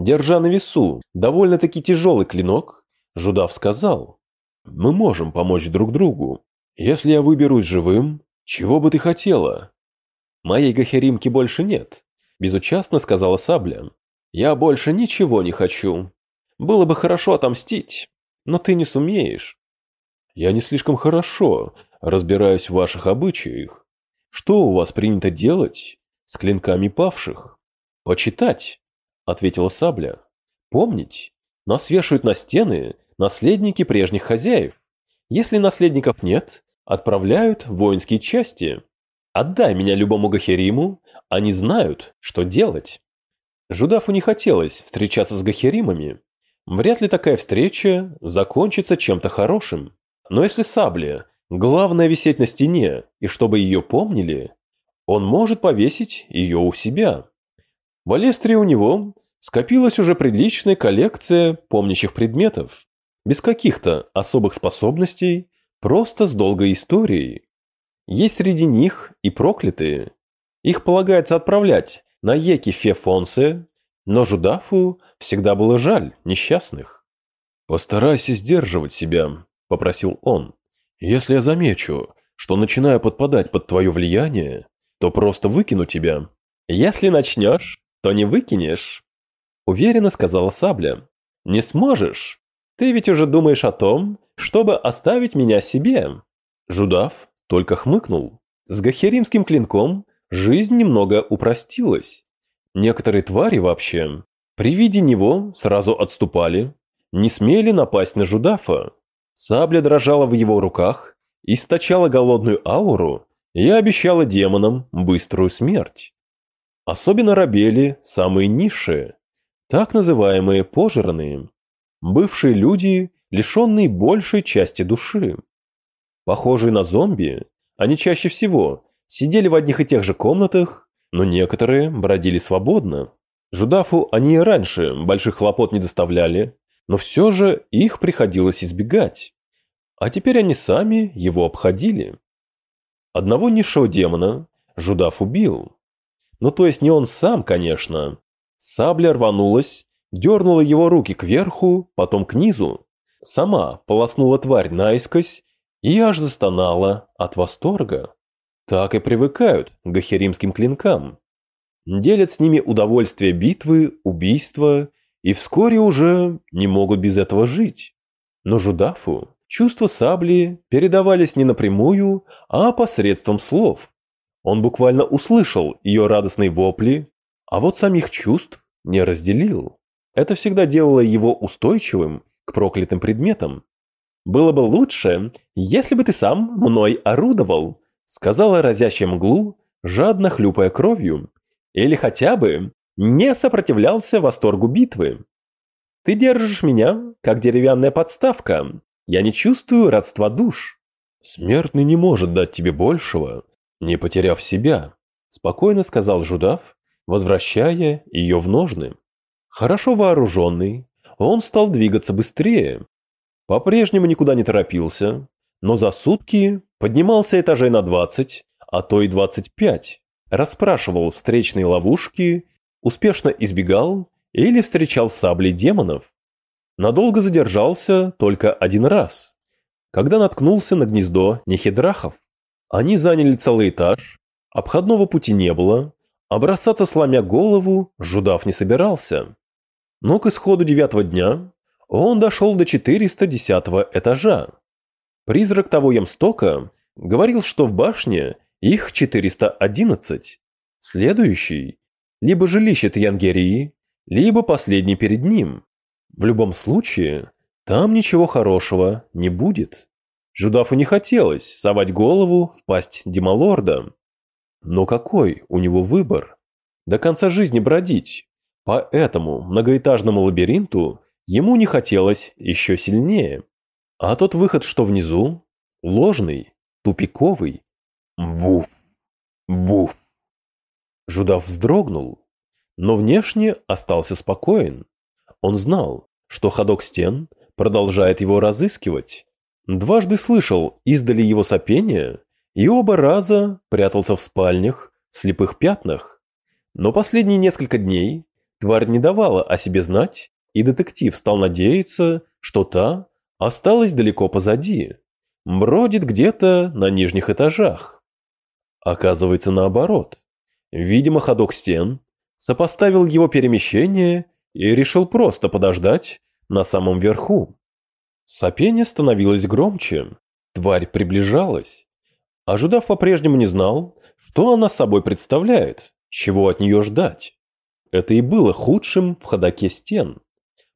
Держа на весу довольно-таки тяжелый клинок, Жудав сказал, «Мы можем помочь друг другу. Если я выберусь живым, чего бы ты хотела?» «Моей гахеримки больше нет», – безучастно сказала Сабля. «Я больше ничего не хочу. Было бы хорошо отомстить, но ты не сумеешь». «Я не слишком хорошо разбираюсь в ваших обычаях. Что у вас принято делать с клинками павших?» «Почитать», – ответила Сабля. «Помнить, нас вешают на стены наследники прежних хозяев. Если наследников нет, отправляют в воинские части. Отдай меня любому Гахериму, они знают, что делать. Жудафу не хотелось встречаться с Гахеримами. Вряд ли такая встреча закончится чем-то хорошим. Но если сабля главное висеть на стене, и чтобы ее помнили, он может повесить ее у себя. В Алестре у него скопилась уже приличная коллекция помнящих предметов, без каких-то особых способностей Просто с долгой историей. Есть среди них и проклятые. Их полагается отправлять на Еки Фефонсе, но Жудафу всегда было жаль несчастных. «Постарайся сдерживать себя», – попросил он. «Если я замечу, что начинаю подпадать под твое влияние, то просто выкину тебя». «Если начнешь, то не выкинешь», – уверенно сказала Сабля. «Не сможешь. Ты ведь уже думаешь о том, чтобы оставить меня себе. Жудав только хмыкнул. С гахеримским клинком жизнь немного упростилась. Некоторые твари вообще при виде него сразу отступали, не смели напасть на Жудафа. Сабля дрожала в его руках, источала голодную ауру и обещала демонам быструю смерть. Особенно рабели самые низшие, так называемые пожранные. Бывшие люди лишенные большей части души. Похожие на зомби, они чаще всего сидели в одних и тех же комнатах, но некоторые бродили свободно. Жудафу они и раньше больших хлопот не доставляли, но все же их приходилось избегать. А теперь они сами его обходили. Одного низшего демона Жудаф убил. Ну то есть не он сам, конечно. Сабля рванулась, дернула его руки кверху, потом к низу, Сама полоснула тварь наискось и аж застонала от восторга. Так и привыкают к гахеримским клинкам. Делят с ними удовольствие битвы, убийства и вскоре уже не могут без этого жить. Но Жудафу чувства сабли передавались не напрямую, а посредством слов. Он буквально услышал ее радостные вопли, а вот самих чувств не разделил. Это всегда делало его устойчивым к проклятым предметам. «Было бы лучше, если бы ты сам мной орудовал», сказала разящая мглу, жадно хлюпая кровью, или хотя бы не сопротивлялся восторгу битвы. «Ты держишь меня, как деревянная подставка. Я не чувствую родства душ». «Смертный не может дать тебе большего, не потеряв себя», спокойно сказал Жудав, возвращая ее в ножны. Хорошо вооруженный, он стал двигаться быстрее. По-прежнему никуда не торопился, но за сутки поднимался этажей на 20, а то и 25, расспрашивал встречные ловушки, успешно избегал или встречал сабли демонов. Надолго задержался только один раз, когда наткнулся на гнездо нехидрахов. Они заняли целый этаж, обходного пути не было, а сломя голову Жудав не собирался. Но к исходу девятого дня он дошел до 410 этажа. Призрак того Ямстока говорил, что в башне их 411. Следующий – либо жилище Тьянгерии, либо последний перед ним. В любом случае, там ничего хорошего не будет. Жудафу не хотелось совать голову в пасть Демалорда. Но какой у него выбор? До конца жизни бродить, по этому многоэтажному лабиринту ему не хотелось еще сильнее. А тот выход, что внизу, ложный, тупиковый. Буф, буф. Жудав вздрогнул, но внешне остался спокоен. Он знал, что ходок стен продолжает его разыскивать. Дважды слышал издали его сопения и оба раза прятался в спальнях в слепых пятнах. Но последние несколько дней тварь не давала о себе знать, и детектив стал надеяться, что та осталась далеко позади, бродит где-то на нижних этажах. Оказывается, наоборот. Видимо, ходок стен сопоставил его перемещение и решил просто подождать на самом верху. Сопение становилось громче, тварь приближалась. А Жудав по-прежнему не знал, что она собой представляет, чего от нее ждать. Это и было худшим в ходаке стен.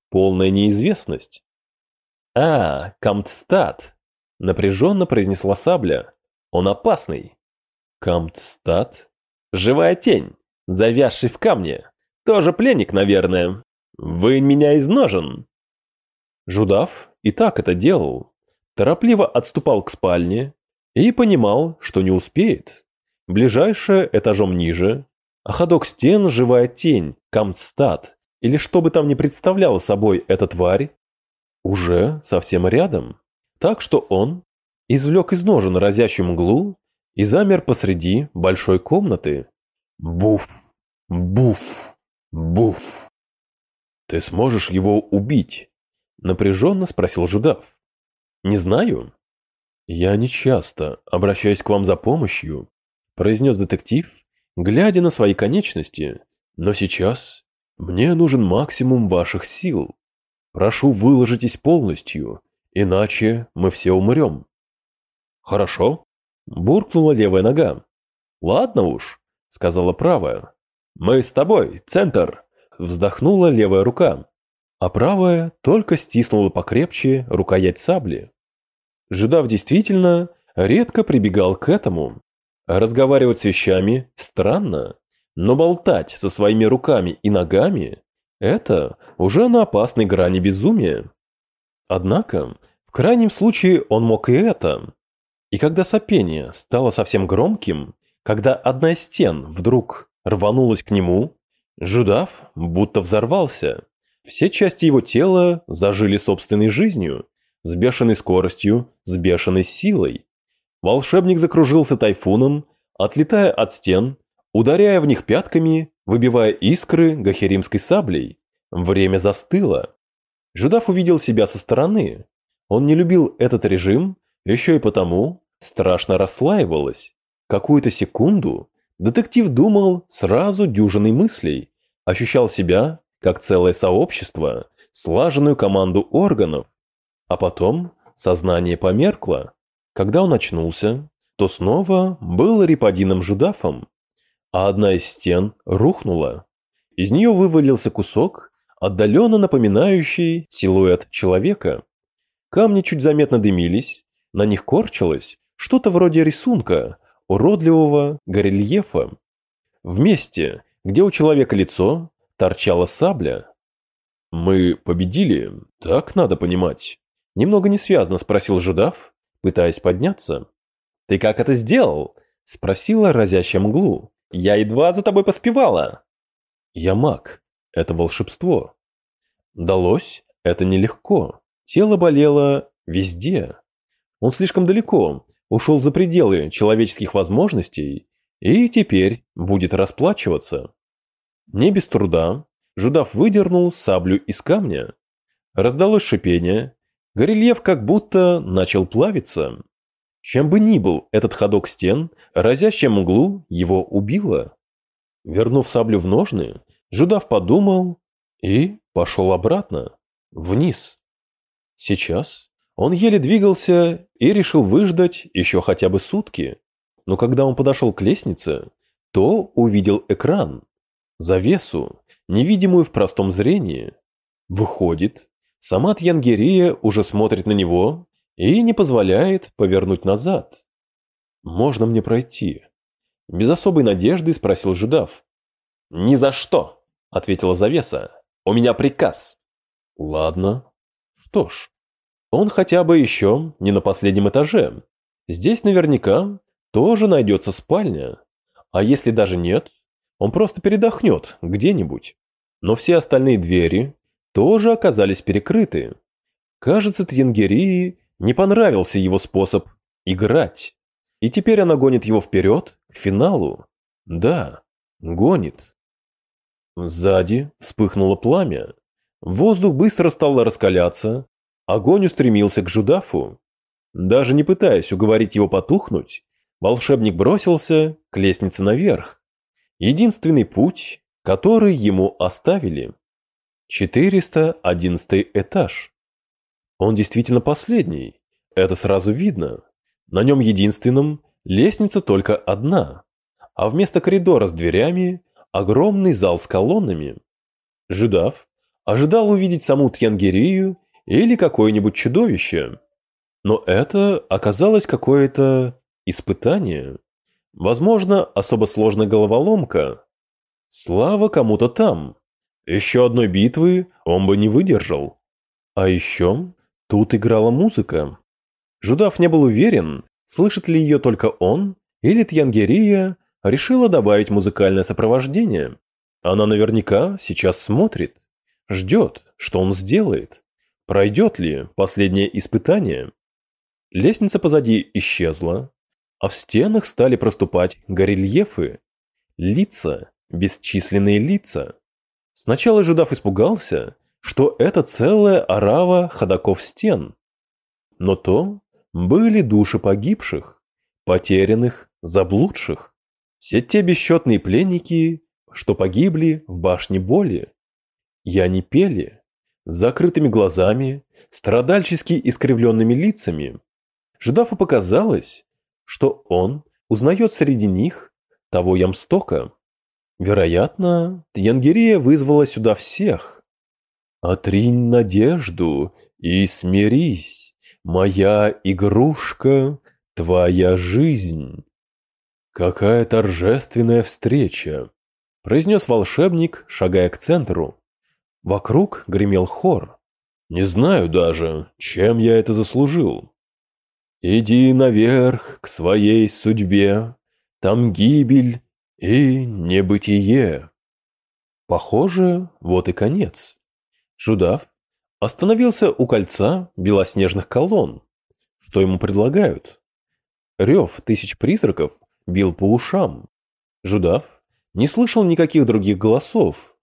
Полная неизвестность. «А, Камтстад!» – напряженно произнесла Сабля. «Он опасный». «Камтстад?» «Живая тень, завязший в камне. Тоже пленник, наверное. Вы меня из ножен». Жудав и так это делал. Торопливо отступал к спальне и понимал, что не успеет. Ближайшая этажом ниже, а ходок стен – живая тень, Камтстад, или что бы там ни представляла собой эта тварь, уже совсем рядом. Так что он извлек из ножен разящую мглу и замер посреди большой комнаты. Буф, буф, буф. «Ты сможешь его убить?» – напряженно спросил Жудав. «Не знаю». «Я не часто обращаюсь к вам за помощью», – произнес детектив, глядя на свои конечности, «но сейчас мне нужен максимум ваших сил. Прошу, выложитесь полностью, иначе мы все умрем». «Хорошо», – буркнула левая нога. «Ладно уж», – сказала правая. «Мы с тобой, центр», – вздохнула левая рука, а правая только стиснула покрепче рукоять сабли. Жидав действительно редко прибегал к этому. Разговаривать с вещами странно, но болтать со своими руками и ногами это уже на опасной грани безумия. Однако, в крайнем случае он мог и это. И когда сопение стало совсем громким, когда одна из стен вдруг рванулась к нему, Жудав будто взорвался. Все части его тела зажили собственной жизнью, с бешеной скоростью, с бешеной силой. Волшебник закружился тайфуном, отлетая от стен, ударяя в них пятками выбивая искры гахеримской саблей. Время застыло. Жудав увидел себя со стороны. Он не любил этот режим, еще и потому страшно расслаивалось. Какую-то секунду детектив думал сразу дюжиной мыслей, ощущал себя как целое сообщество, слаженную команду органов. А потом сознание померкло. Когда он очнулся, то снова был Рипадином Жудафом, а одна из стен рухнула. Из нее вывалился кусок, отдаленно напоминающий силуэт человека. Камни чуть заметно дымились, на них корчилось что-то вроде рисунка, уродливого горельефа. В месте, где у человека лицо, торчала сабля. «Мы победили, так надо понимать?» Немного несвязно спросил Жудав, пытаясь подняться. «Ты как это сделал?» – спросила разящая мглу. Я едва за тобой поспевала. Я маг. Это волшебство. Далось это нелегко. Тело болело везде. Он слишком далеко, ушел за пределы человеческих возможностей и теперь будет расплачиваться. Не без труда Жудав выдернул саблю из камня. Раздалось шипение. Горельеф как будто начал плавиться. Чем бы ни был этот ходок стен, разящая мглу его убила. Вернув саблю в ножны, Жудав подумал и пошел обратно, вниз. Сейчас он еле двигался и решил выждать еще хотя бы сутки. Но когда он подошел к лестнице, то увидел экран, завесу, невидимую в простом зрении. Выходит, сама Тьянгерия уже смотрит на него и не позволяет повернуть назад. «Можно мне пройти?» Без особой надежды спросил Жидав. «Ни за что!» – ответила завеса. «У меня приказ!» «Ладно. Что ж, он хотя бы еще не на последнем этаже. Здесь наверняка тоже найдется спальня. А если даже нет, он просто передохнет где-нибудь. Но все остальные двери тоже оказались перекрыты. Кажется, Тьянгерии не понравился его способ играть. И теперь она гонит его вперед, к финалу. Да, гонит. Сзади вспыхнуло пламя. Воздух быстро стал раскаляться. Огонь устремился к Жудафу. Даже не пытаясь уговорить его потухнуть, волшебник бросился к лестнице наверх. Единственный путь, который ему оставили. 411 этаж. Он действительно последний, это сразу видно. На нем единственном лестница только одна, а вместо коридора с дверями огромный зал с колоннами. Жидав ожидал увидеть саму Тьянгерию или какое-нибудь чудовище. Но это оказалось какое-то испытание. Возможно, особо сложная головоломка. Слава кому-то там. Еще одной битвы он бы не выдержал. А еще тут играла музыка. Жудав не был уверен, слышит ли ее только он, или Тьянгерия решила добавить музыкальное сопровождение. Она наверняка сейчас смотрит, ждет, что он сделает. Пройдет ли последнее испытание? Лестница позади исчезла, а в стенах стали проступать горельефы, лица, бесчисленные лица. Сначала Жидав испугался, что это целая орава ходаков стен. Но то были души погибших, потерянных, заблудших. Все те бесчетные пленники, что погибли в башне боли. И они пели, с закрытыми глазами, страдальчески искривленными лицами. Жидафу показалось, что он узнает среди них того Ямстока. Вероятно, Тьянгерия вызвала сюда всех. «Отринь надежду и смирись, моя игрушка, твоя жизнь». «Какая торжественная встреча!» – произнес волшебник, шагая к центру. Вокруг гремел хор. «Не знаю даже, чем я это заслужил». «Иди наверх к своей судьбе, там гибель и небытие». Похоже, вот и конец. Жудав остановился у кольца белоснежных колонн. Что ему предлагают? Рев тысяч призраков бил по ушам. Жудав не слышал никаких других голосов.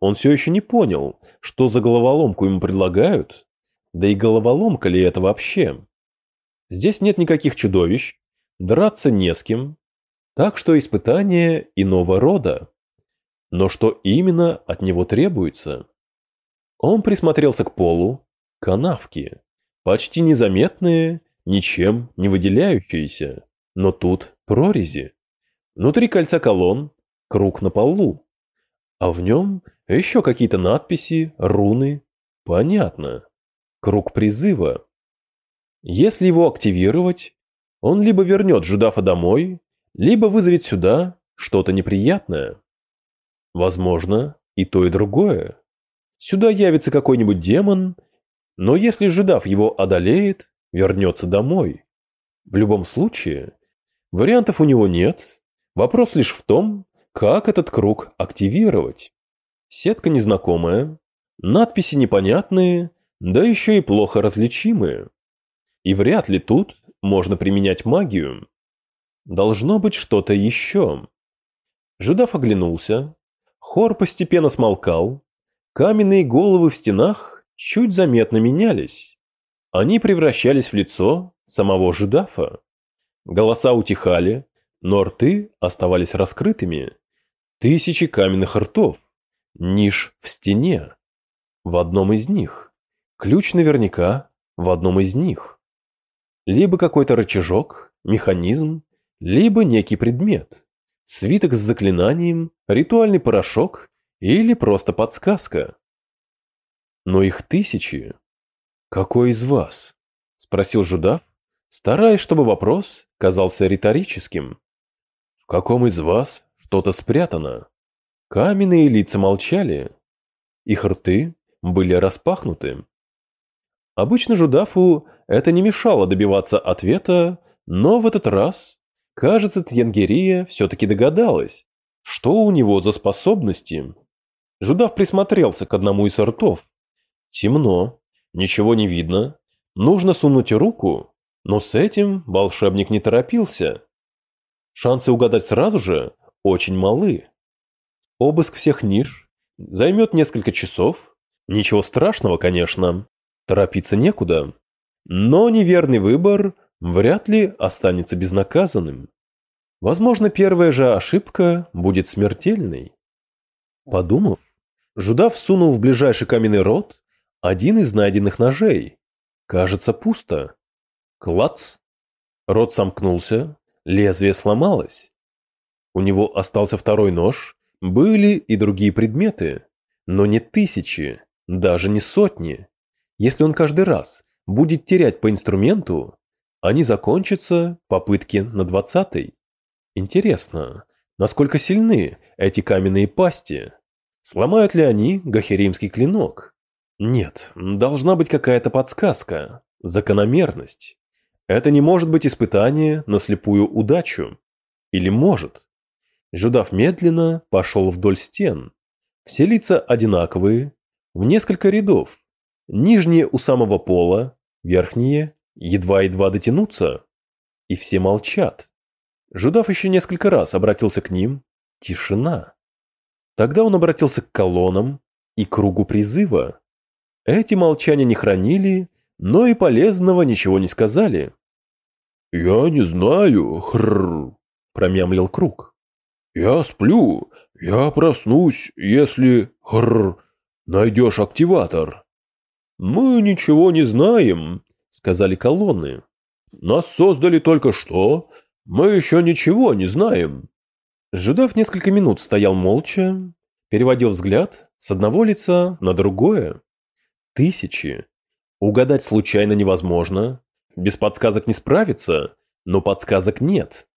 Он все еще не понял, что за головоломку ему предлагают, да и головоломка ли это вообще. Здесь нет никаких чудовищ, драться не с кем, так что испытание иного рода. Но что именно от него требуется? Он присмотрелся к полу, канавки, почти незаметные, ничем не выделяющиеся, но тут прорези. Внутри кольца колонн круг на полу, а в нем еще какие-то надписи, руны. Понятно. Круг призыва. Если его активировать, он либо вернет Жудафа домой, либо вызовет сюда что-то неприятное. Возможно, и то, и другое. Сюда явится какой-нибудь демон, но если Жидав его одолеет, вернется домой. В любом случае, вариантов у него нет. Вопрос лишь в том, как этот круг активировать. Сетка незнакомая, надписи непонятные, да еще и плохо различимые. И вряд ли тут можно применять магию. Должно быть что-то еще. Жидав оглянулся. Хор постепенно смолкал, Каменные головы в стенах чуть заметно менялись. Они превращались в лицо самого Жудафа. Голоса утихали, но рты оставались раскрытыми. Тысячи каменных ртов. Ниш в стене. В одном из них. Ключ наверняка в одном из них. Либо какой-то рычажок, механизм, либо некий предмет. Свиток с заклинанием, ритуальный порошок или просто подсказка. Но их тысячи. Какой из вас? Спросил Жудав, стараясь, чтобы вопрос казался риторическим. В каком из вас что-то спрятано? Каменные лица молчали. Их рты были распахнуты. Обычно Жудафу это не мешало добиваться ответа, но в этот раз, кажется, Тьянгерия все-таки догадалась, что у него за способности. Жудав присмотрелся к одному из ртов. Темно, ничего не видно. Нужно сунуть руку, но с этим волшебник не торопился. Шансы угадать сразу же очень малы. Обыск всех ниш займет несколько часов. Ничего страшного, конечно. Торопиться некуда. Но неверный выбор вряд ли останется безнаказанным. Возможно, первая же ошибка будет смертельной. Подумав, Жудав сунул в ближайший каменный рот один из найденных ножей. Кажется, пусто. Клац! Рот сомкнулся, лезвие сломалось. У него остался второй нож, были и другие предметы, но не тысячи, даже не сотни. Если он каждый раз будет терять по инструменту, они закончатся попытки на двадцатой. Интересно, насколько сильны эти каменные пасти? Сломают ли они гахеримский клинок? Нет, должна быть какая-то подсказка, закономерность. Это не может быть испытание на слепую удачу. Или может? Жудав медленно пошел вдоль стен. Все лица одинаковые, в несколько рядов. Нижние у самого пола, верхние едва-едва дотянуться. И все молчат. Жудав еще несколько раз обратился к ним. Тишина. Тогда он обратился к колоннам и кругу призыва. Эти молчания не хранили, но и полезного ничего не сказали. «Я не знаю, хрррр», — промямлил круг. «Я сплю, я проснусь, если, хрррр, найдешь активатор». «Мы ничего не знаем», — сказали колонны. «Нас создали только что, мы еще ничего не знаем. Жидов несколько минут стоял молча, переводил взгляд с одного лица на другое. Тысячи. Угадать случайно невозможно. Без подсказок не справиться, но подсказок нет.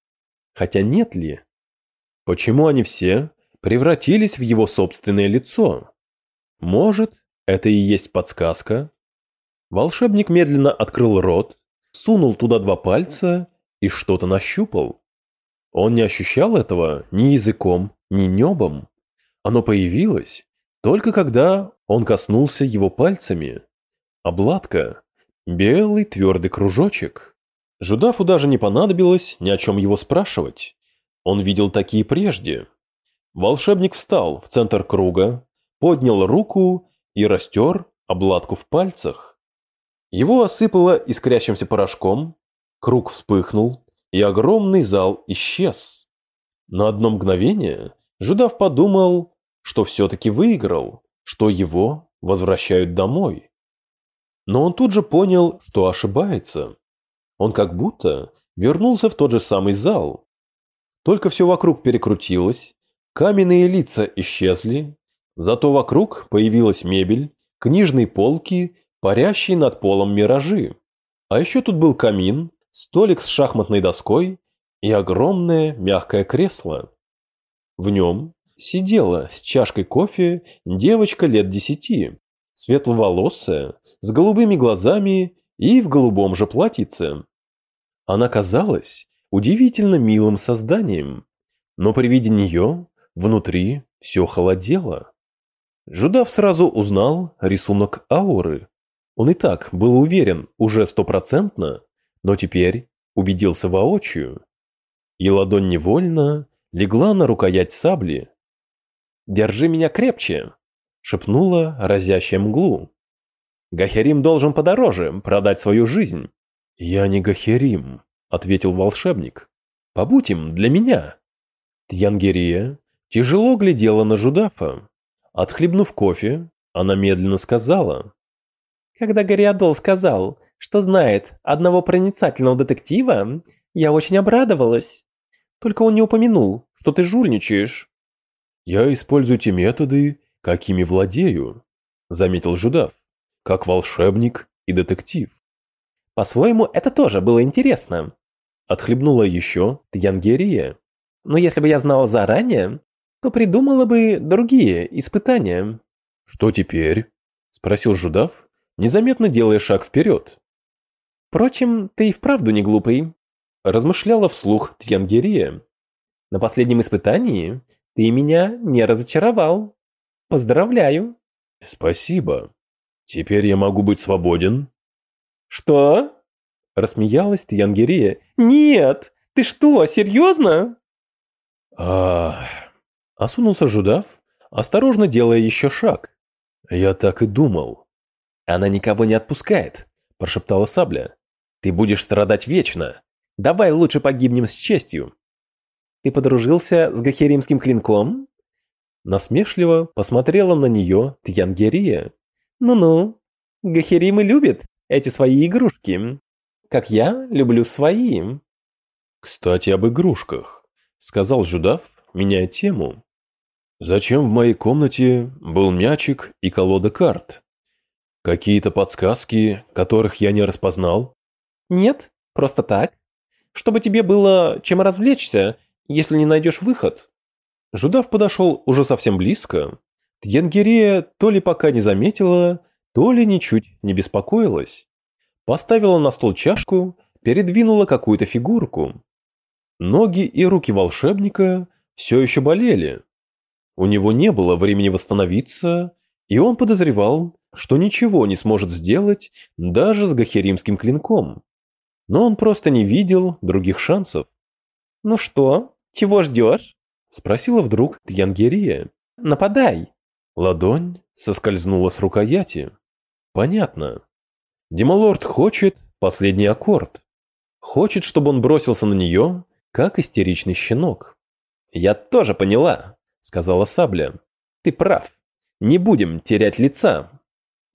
Хотя нет ли? Почему они все превратились в его собственное лицо? Может, это и есть подсказка? Волшебник медленно открыл рот, сунул туда два пальца и что-то нащупал. Он не ощущал этого ни языком, ни небом. Оно появилось только когда он коснулся его пальцами. Обладка. Белый твердый кружочек. Жудафу даже не понадобилось ни о чем его спрашивать. Он видел такие прежде. Волшебник встал в центр круга, поднял руку и растер обладку в пальцах. Его осыпало искрящимся порошком, Круг вспыхнул, и огромный зал исчез. На одно мгновение Жудав подумал, что все-таки выиграл, что его возвращают домой. Но он тут же понял, что ошибается. Он как будто вернулся в тот же самый зал. Только все вокруг перекрутилось, каменные лица исчезли, зато вокруг появилась мебель, книжные полки, парящие над полом миражи. А еще тут был камин, столик с шахматной доской и огромное мягкое кресло. В нем сидела с чашкой кофе девочка лет десяти, светловолосая, с голубыми глазами и в голубом же платьице. Она казалась удивительно милым созданием, но при виде нее внутри все холодело. Жудав сразу узнал рисунок ауры. Он и так был уверен уже стопроцентно, но теперь убедился воочию. И ладонь невольно легла на рукоять сабли. «Держи меня крепче!» — шепнула разящая мглу. «Гахерим должен подороже продать свою жизнь». «Я не Гахерим», — ответил волшебник. «Побудь им для меня». Тьянгерия тяжело глядела на Жудафа. Отхлебнув кофе, она медленно сказала. «Когда Гориадол сказал, что знает одного проницательного детектива, я очень обрадовалась. Только он не упомянул, что ты жульничаешь. Я использую те методы, какими владею, заметил Жудав, как волшебник и детектив. По-своему, это тоже было интересно. Отхлебнула еще Тьянгерия. Но если бы я знала заранее, то придумала бы другие испытания. Что теперь? Спросил Жудав, незаметно делая шаг вперед. Впрочем, ты и вправду не глупый, размышляла вслух Тьянгерия. На последнем испытании ты меня не разочаровал. Поздравляю. Спасибо. Теперь я могу быть свободен. Что? Рассмеялась Тьянгерия. Нет, ты что, серьезно? А, осунулся Жудав, осторожно делая еще шаг. «Я так и думал». «Она никого не отпускает», – прошептала Сабля. «Ты будешь страдать вечно. Давай лучше погибнем с честью». «Ты подружился с гахеримским клинком?» Насмешливо посмотрела на нее Тьянгерия. «Ну-ну, гахеримы любят эти свои игрушки, как я люблю свои». «Кстати, об игрушках», — сказал Жудав, меняя тему. «Зачем в моей комнате был мячик и колода карт? Какие-то подсказки, которых я не распознал?» «Нет, просто так. Чтобы тебе было чем развлечься, если не найдешь выход». Жудав подошел уже совсем близко. Тьянгерия то ли пока не заметила, то ли ничуть не беспокоилась. Поставила на стол чашку, передвинула какую-то фигурку. Ноги и руки волшебника все еще болели. У него не было времени восстановиться, и он подозревал, что ничего не сможет сделать даже с гахеримским клинком. Но он просто не видел других шансов. «Ну что, чего ждешь?» – спросила вдруг Тьянгерия. «Нападай!» Ладонь соскользнула с рукояти. «Понятно. Демалорд хочет последний аккорд. Хочет, чтобы он бросился на нее, как истеричный щенок. «Я тоже поняла», — сказала Сабля. «Ты прав. Не будем терять лица».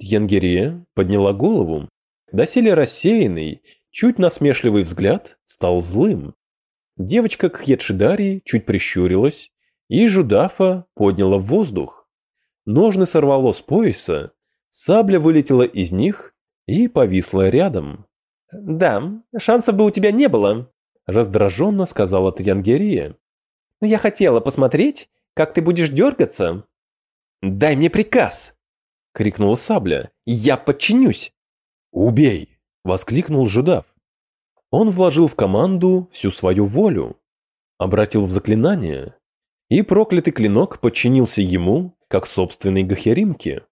Тьянгерия подняла голову. Доселе рассеянный, чуть насмешливый взгляд стал злым. Девочка Кхьедшидари чуть прищурилась, и Жудафа подняла в воздух. Ножны сорвало с пояса, сабля вылетела из них и повисла рядом. «Да, шансов бы у тебя не было», – раздраженно сказала Тьянгерия. Но я хотела посмотреть, как ты будешь дергаться». «Дай мне приказ!» — крикнула Сабля. «Я подчинюсь!» «Убей!» — воскликнул Жудав. Он вложил в команду всю свою волю, обратил в заклинание, и проклятый клинок подчинился ему, как собственной Гахеримке.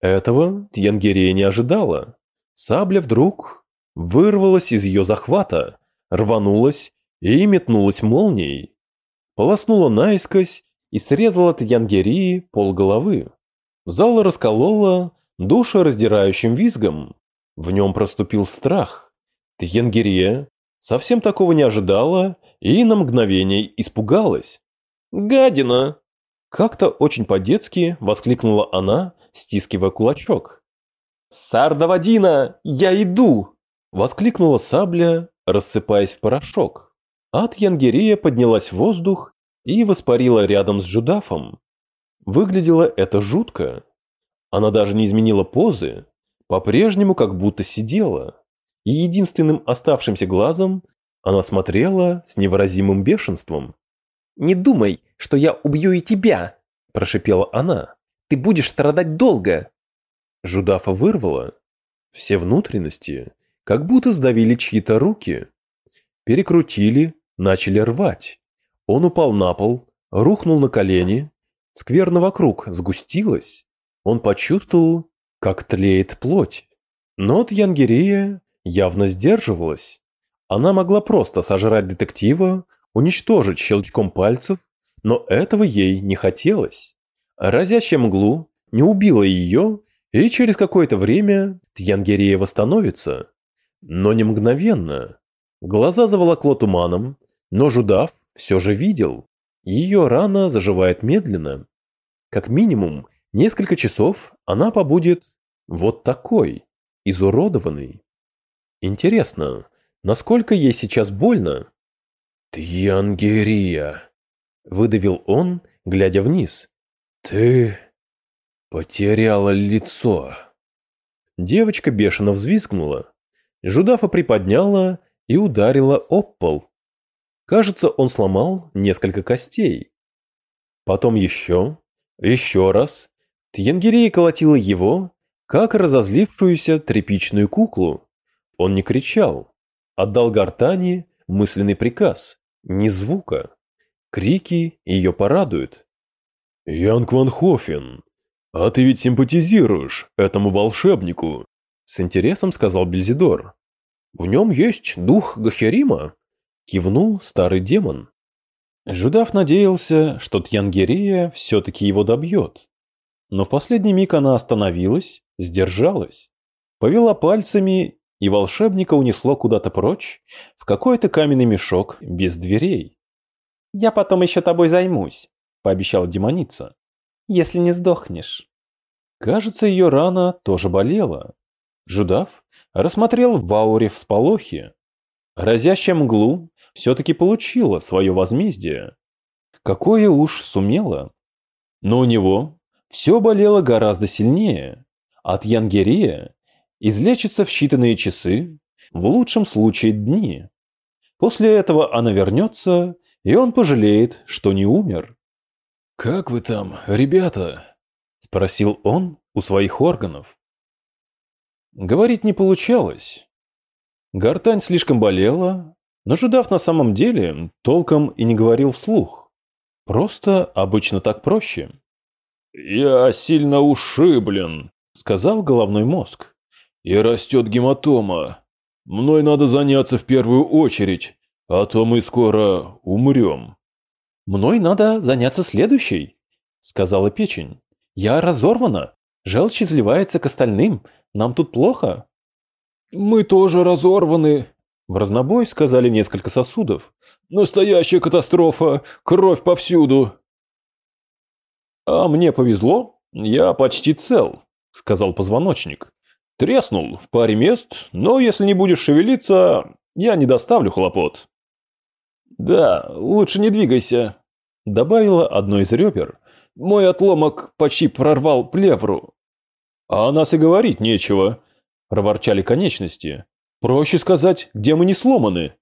Этого Тьянгерия не ожидала. Сабля вдруг вырвалась из ее захвата, рванулась и метнулась молнией полоснула наискось и срезала Тьянгерии полголовы. Зал расколола душераздирающим визгом. В нем проступил страх. Тьянгерия совсем такого не ожидала и на мгновение испугалась. «Гадина!» Как-то очень по-детски воскликнула она, стискивая кулачок. «Сардавадина, я иду!» Воскликнула сабля, рассыпаясь в порошок. Ад Янгерия поднялась в воздух и воспарила рядом с Жудафом. Выглядело это жутко. Она даже не изменила позы, по-прежнему как будто сидела. И единственным оставшимся глазом она смотрела с невыразимым бешенством. «Не думай, что я убью и тебя!» – прошипела она. «Ты будешь страдать долго!» Жудафа вырвала. Все внутренности как будто сдавили чьи-то руки. Перекрутили начали рвать. Он упал на пол, рухнул на колени, скверно вокруг сгустилось. Он почувствовал, как тлеет плоть. Но Тьянгерия явно сдерживалась. Она могла просто сожрать детектива, уничтожить щелчком пальцев, но этого ей не хотелось. Разящая мглу не убила ее, и через какое-то время Тьянгерия восстановится. Но не мгновенно. Глаза заволокло туманом, но Жудав все же видел. Ее рана заживает медленно. Как минимум, несколько часов она побудет вот такой, изуродованной. Интересно, насколько ей сейчас больно? «Тьянгерия», — выдавил он, глядя вниз. «Ты потеряла лицо». Девочка бешено взвизгнула. Жудафа приподняла и ударила об пол. Кажется, он сломал несколько костей. Потом еще, еще раз. Тьянгирей колотила его, как разозлившуюся тряпичную куклу. Он не кричал. Отдал гортани мысленный приказ. Ни звука. Крики ее порадуют. «Янг Ван Хофен, а ты ведь симпатизируешь этому волшебнику?» С интересом сказал Бельзидор. «В нем есть дух Гахерима», Кивнул старый демон. Жудав надеялся, что Тьянгерия все-таки его добьет. Но в последний миг она остановилась, сдержалась, повела пальцами, и волшебника унесло куда-то прочь, в какой-то каменный мешок без дверей. «Я потом еще тобой займусь», — пообещала демоница, — «если не сдохнешь». Кажется, ее рана тоже болела. Жудав рассмотрел в ауре всполохи. Разящая мглу все-таки получила свое возмездие. Какое уж сумела. Но у него все болело гораздо сильнее. От Янгерия излечится в считанные часы, в лучшем случае дни. После этого она вернется, и он пожалеет, что не умер. «Как вы там, ребята?» – спросил он у своих органов. Говорить не получалось. Гортань слишком болела, но Жудав на самом деле толком и не говорил вслух. Просто обычно так проще. «Я сильно ушиблен», — сказал головной мозг. «И растет гематома. Мной надо заняться в первую очередь, а то мы скоро умрем». «Мной надо заняться следующей», — сказала печень. «Я разорвана. Желчь изливается к остальным. Нам тут плохо». «Мы тоже разорваны», в разнобой сказали несколько сосудов. «Настоящая катастрофа! Кровь повсюду!» «А мне повезло, я почти цел», — сказал позвоночник. «Треснул в паре мест, но если не будешь шевелиться, я не доставлю хлопот». «Да, лучше не двигайся», — добавила одно из ребер. «Мой отломок почти прорвал плевру». «А нас и говорить нечего», — проворчали конечности. Проще сказать, где мы не сломаны.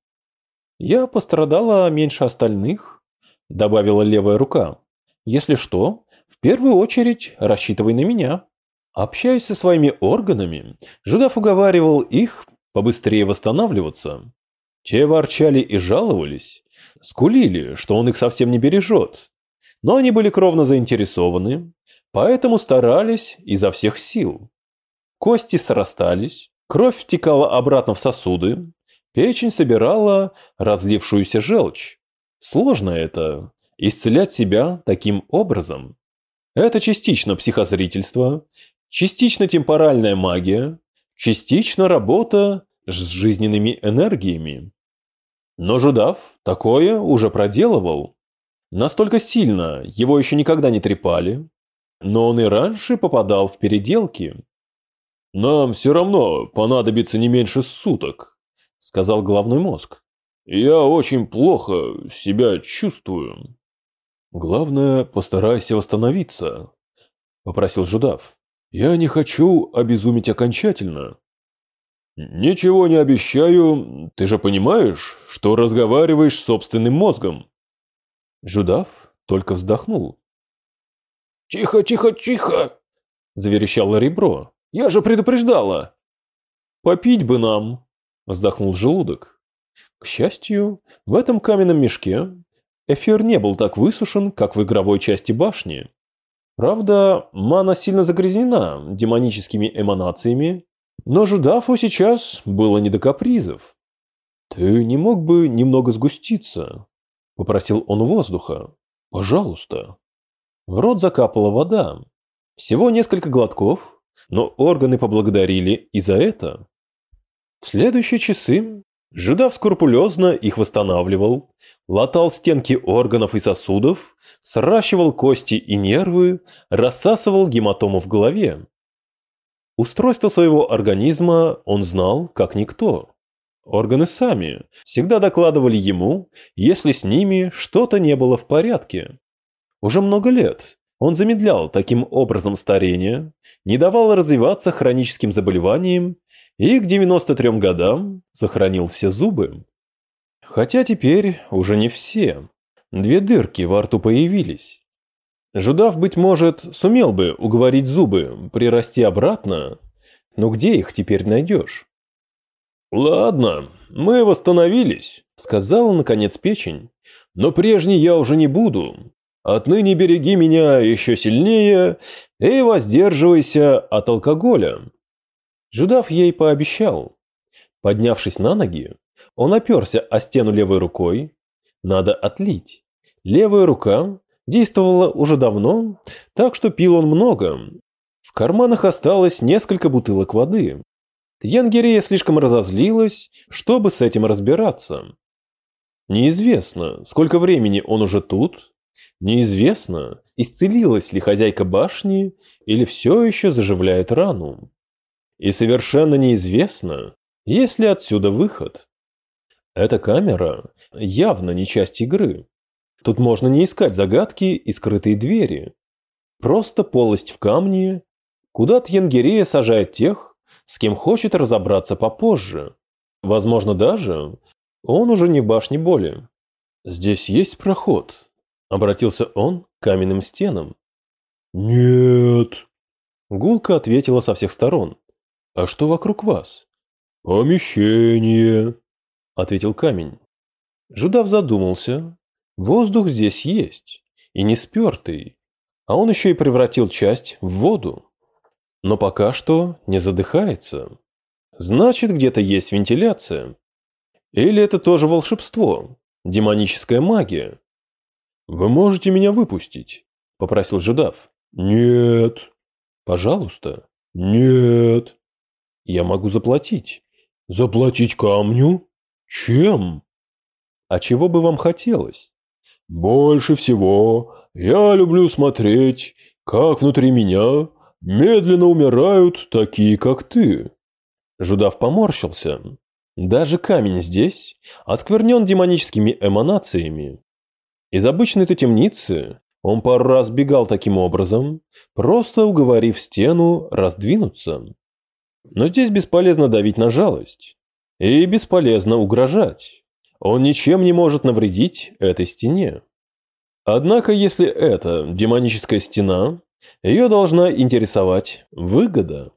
Я пострадала меньше остальных, добавила левая рука. Если что, в первую очередь рассчитывай на меня. Общаясь со своими органами, Жудав уговаривал их побыстрее восстанавливаться. Те ворчали и жаловались, скулили, что он их совсем не бережет. Но они были кровно заинтересованы, поэтому старались изо всех сил. Кости срастались, Кровь втекала обратно в сосуды, печень собирала разлившуюся желчь. Сложно это – исцелять себя таким образом. Это частично психозрительство, частично темпоральная магия, частично работа с жизненными энергиями. Но Жудав такое уже проделывал. Настолько сильно его еще никогда не трепали, но он и раньше попадал в переделки. «Нам все равно понадобится не меньше суток», — сказал головной мозг. «Я очень плохо себя чувствую». «Главное, постарайся восстановиться», — попросил Жудав. «Я не хочу обезумить окончательно». «Ничего не обещаю, ты же понимаешь, что разговариваешь с собственным мозгом». Жудав только вздохнул. «Тихо, тихо, тихо!» – заверещало ребро. Я же предупреждала!» «Попить бы нам!» – вздохнул желудок. К счастью, в этом каменном мешке эфир не был так высушен, как в игровой части башни. Правда, мана сильно загрязнена демоническими эманациями, но Жудафу сейчас было не до капризов. «Ты не мог бы немного сгуститься?» – попросил он воздуха. «Пожалуйста». В рот закапала вода. Всего несколько глотков, но органы поблагодарили и за это. В следующие часы Жудав скрупулезно их восстанавливал, латал стенки органов и сосудов, сращивал кости и нервы, рассасывал гематому в голове. Устройство своего организма он знал, как никто. Органы сами всегда докладывали ему, если с ними что-то не было в порядке. Уже много лет он замедлял таким образом старение, не давал развиваться хроническим заболеваниям и к 93 годам сохранил все зубы. Хотя теперь уже не все. Две дырки во рту появились. Жудав, быть может, сумел бы уговорить зубы прирасти обратно, но где их теперь найдешь? «Ладно, мы восстановились», — сказала наконец печень. «Но прежней я уже не буду. Отныне береги меня еще сильнее и воздерживайся от алкоголя». Жудав ей пообещал. Поднявшись на ноги, он оперся о стену левой рукой. Надо отлить. Левая рука действовала уже давно, так что пил он много. В карманах осталось несколько бутылок воды. Тьянгерия слишком разозлилась, чтобы с этим разбираться. Неизвестно, сколько времени он уже тут, неизвестно, исцелилась ли хозяйка башни или все еще заживляет рану. И совершенно неизвестно, есть ли отсюда выход. Эта камера явно не часть игры. Тут можно не искать загадки и скрытые двери. Просто полость в камне, куда Тьенгерея сажает тех, с кем хочет разобраться попозже. Возможно даже, он уже не в башне боли. «Здесь есть проход?» – обратился он к каменным стенам. «Нет», – гулко ответила со всех сторон. «А что вокруг вас?» «Помещение», – ответил камень. Жудав задумался, Воздух здесь есть, и не спертый, а он еще и превратил часть в воду. Но пока что не задыхается. Значит, где-то есть вентиляция. Или это тоже волшебство, демоническая магия? «Вы можете меня выпустить?» – попросил Жидав. «Нет». «Пожалуйста». «Нет». «Я могу заплатить». «Заплатить камню? Чем?» «А чего бы вам хотелось?» Больше всего я люблю смотреть, как внутри меня медленно умирают такие, как ты. Жудав поморщился. Даже камень здесь осквернен демоническими эманациями. Из обычной-то темницы он пару раз бегал таким образом, просто уговорив стену раздвинуться. Но здесь бесполезно давить на жалость. И бесполезно угрожать. Он ничем не может навредить этой стене. Однако, если это демоническая стена, ее должна интересовать выгода.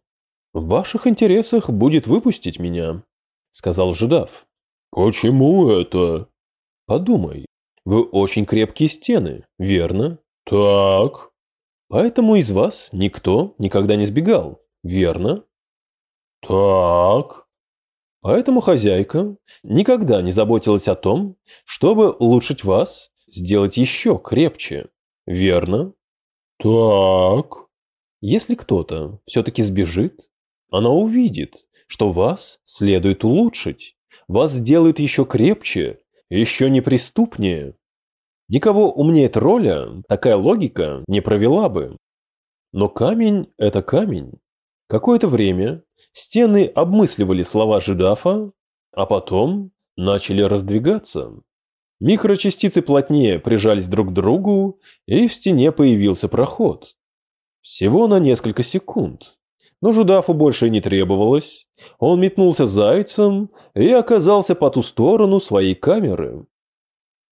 В ваших интересах будет выпустить меня, сказал Жидав. Почему это? Подумай, вы очень крепкие стены, верно? Так. Поэтому из вас никто никогда не сбегал, верно? Так. Поэтому хозяйка никогда не заботилась о том, чтобы улучшить вас, сделать еще крепче. Верно? Так. Если кто-то все-таки сбежит, она увидит, что вас следует улучшить. Вас сделают еще крепче, еще неприступнее. Никого умнее тролля такая логика не провела бы. Но камень – это камень. Какое-то время стены обмысливали слова Жидафа, а потом начали раздвигаться. Микрочастицы плотнее прижались друг к другу, и в стене появился проход. Всего на несколько секунд. Но Жудафу больше не требовалось. Он метнулся зайцем и оказался по ту сторону своей камеры.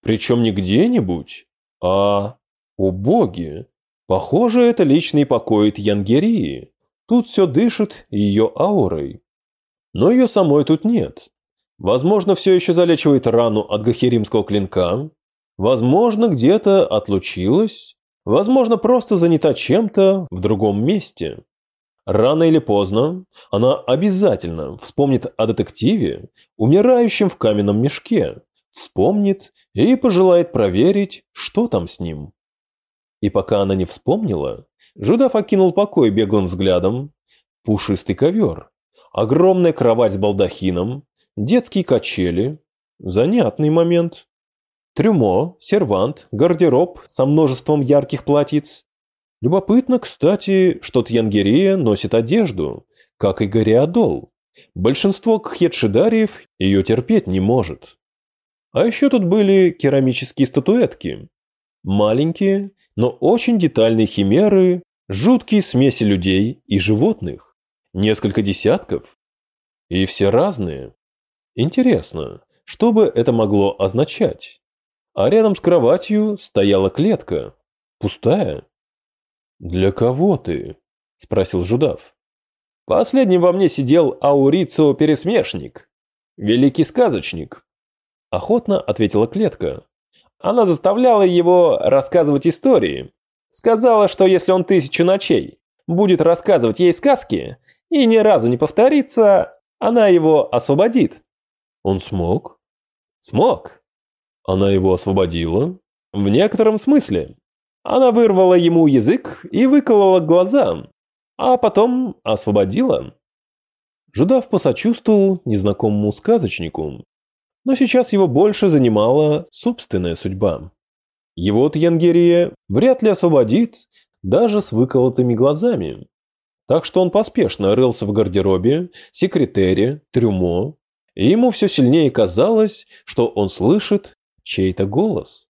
Причем не где-нибудь, а... О боги! Похоже, это личный покой Янгерии. Тут все дышит ее аурой. Но ее самой тут нет. Возможно, все еще залечивает рану от гахеримского клинка. Возможно, где-то отлучилась. Возможно, просто занята чем-то в другом месте. Рано или поздно она обязательно вспомнит о детективе, умирающем в каменном мешке, вспомнит и пожелает проверить, что там с ним. И пока она не вспомнила, Жудав окинул покой беглым взглядом. Пушистый ковер, огромная кровать с балдахином, детские качели. Занятный момент. Трюмо, сервант, гардероб со множеством ярких платьиц. Любопытно, кстати, что Тьянгерия носит одежду, как и Гориадол. Большинство кхетшидариев ее терпеть не может. А еще тут были керамические статуэтки. Маленькие, но очень детальные химеры, жуткие смеси людей и животных. Несколько десятков. И все разные. Интересно, что бы это могло означать? А рядом с кроватью стояла клетка. Пустая. «Для кого ты?» – спросил Жудав. «Последним во мне сидел Аурицио-пересмешник. Великий сказочник». Охотно ответила клетка. Она заставляла его рассказывать истории. Сказала, что если он тысячу ночей будет рассказывать ей сказки и ни разу не повторится, она его освободит. Он смог? Смог. Она его освободила? В некотором смысле. Она вырвала ему язык и выколола глаза, а потом освободила. Жудав посочувствовал незнакомому сказочнику, но сейчас его больше занимала собственная судьба. Его Тьянгерия вряд ли освободит даже с выколотыми глазами. Так что он поспешно рылся в гардеробе, секретере, трюмо, и ему все сильнее казалось, что он слышит чей-то голос.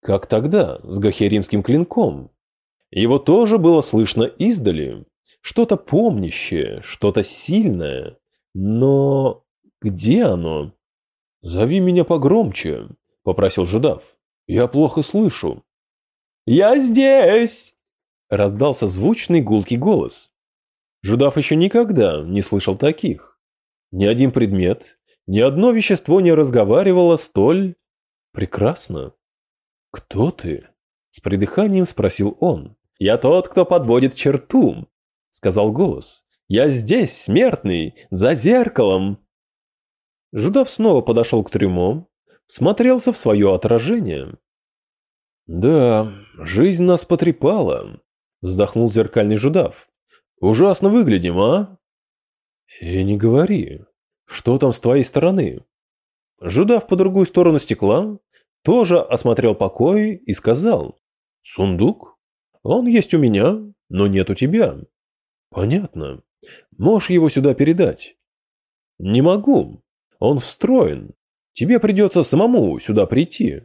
Как тогда, с гахеримским клинком. Его тоже было слышно издали. Что-то помнящее, что-то сильное. Но где оно? «Зови меня погромче», — попросил Жидав. «Я плохо слышу». «Я здесь!» — раздался звучный гулкий голос. Жудав еще никогда не слышал таких. Ни один предмет, ни одно вещество не разговаривало столь прекрасно. «Кто ты?» – с придыханием спросил он. «Я тот, кто подводит черту», – сказал голос. «Я здесь, смертный, за зеркалом». Жудав снова подошел к трюмо, смотрелся в свое отражение. «Да, жизнь нас потрепала», – вздохнул зеркальный Жудав. «Ужасно выглядим, а?» «И не говори. Что там с твоей стороны?» Жудав по другую сторону стекла тоже осмотрел покой и сказал «Сундук? Он есть у меня, но нет у тебя». «Понятно. Можешь его сюда передать?» «Не могу. Он встроен. Тебе придется самому сюда прийти».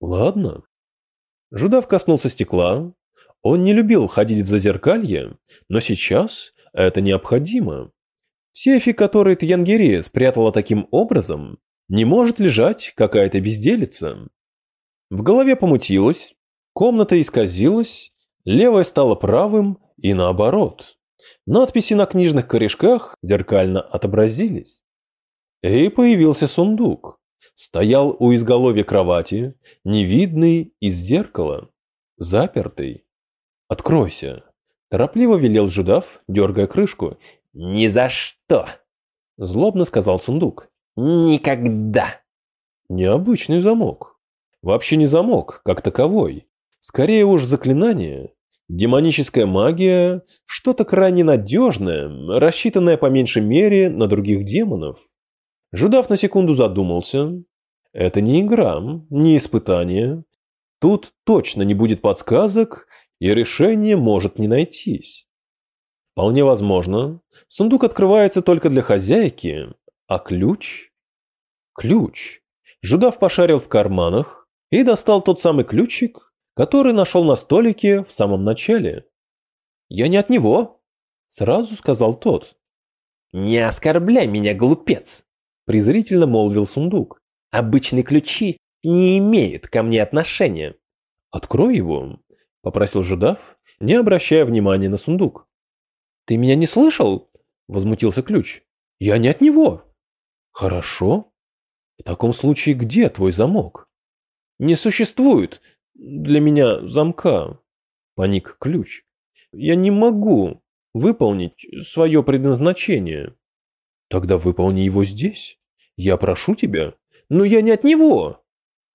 «Ладно». Жудав коснулся стекла. Он не любил ходить в зазеркалье, но сейчас это необходимо. В сейфе, который Тьянгери спрятала таким образом, не может лежать какая-то безделица. В голове помутилось, комната исказилась, левое стало правым и наоборот. Надписи на книжных корешках зеркально отобразились. И появился сундук. Стоял у изголовья кровати, невидный из зеркала, запертый. «Откройся!» – торопливо велел Жудав, дергая крышку. «Ни за что!» – злобно сказал сундук. Никогда. Необычный замок. Вообще не замок, как таковой. Скорее уж заклинание. Демоническая магия – что-то крайне надежное, рассчитанное по меньшей мере на других демонов. Жудав на секунду задумался. Это не игра, не испытание. Тут точно не будет подсказок, и решение может не найтись. Вполне возможно, сундук открывается только для хозяйки, а ключ? Ключ. Жудав пошарил в карманах и достал тот самый ключик, который нашел на столике в самом начале. «Я не от него», — сразу сказал тот. «Не оскорбляй меня, глупец», — презрительно молвил сундук. «Обычные ключи не имеют ко мне отношения». «Открой его», — попросил Жудав, не обращая внимания на сундук. «Ты меня не слышал?» — возмутился ключ. «Я не от него». Хорошо. В таком случае где твой замок? Не существует для меня замка, паник ключ. Я не могу выполнить свое предназначение. Тогда выполни его здесь. Я прошу тебя. Но я не от него.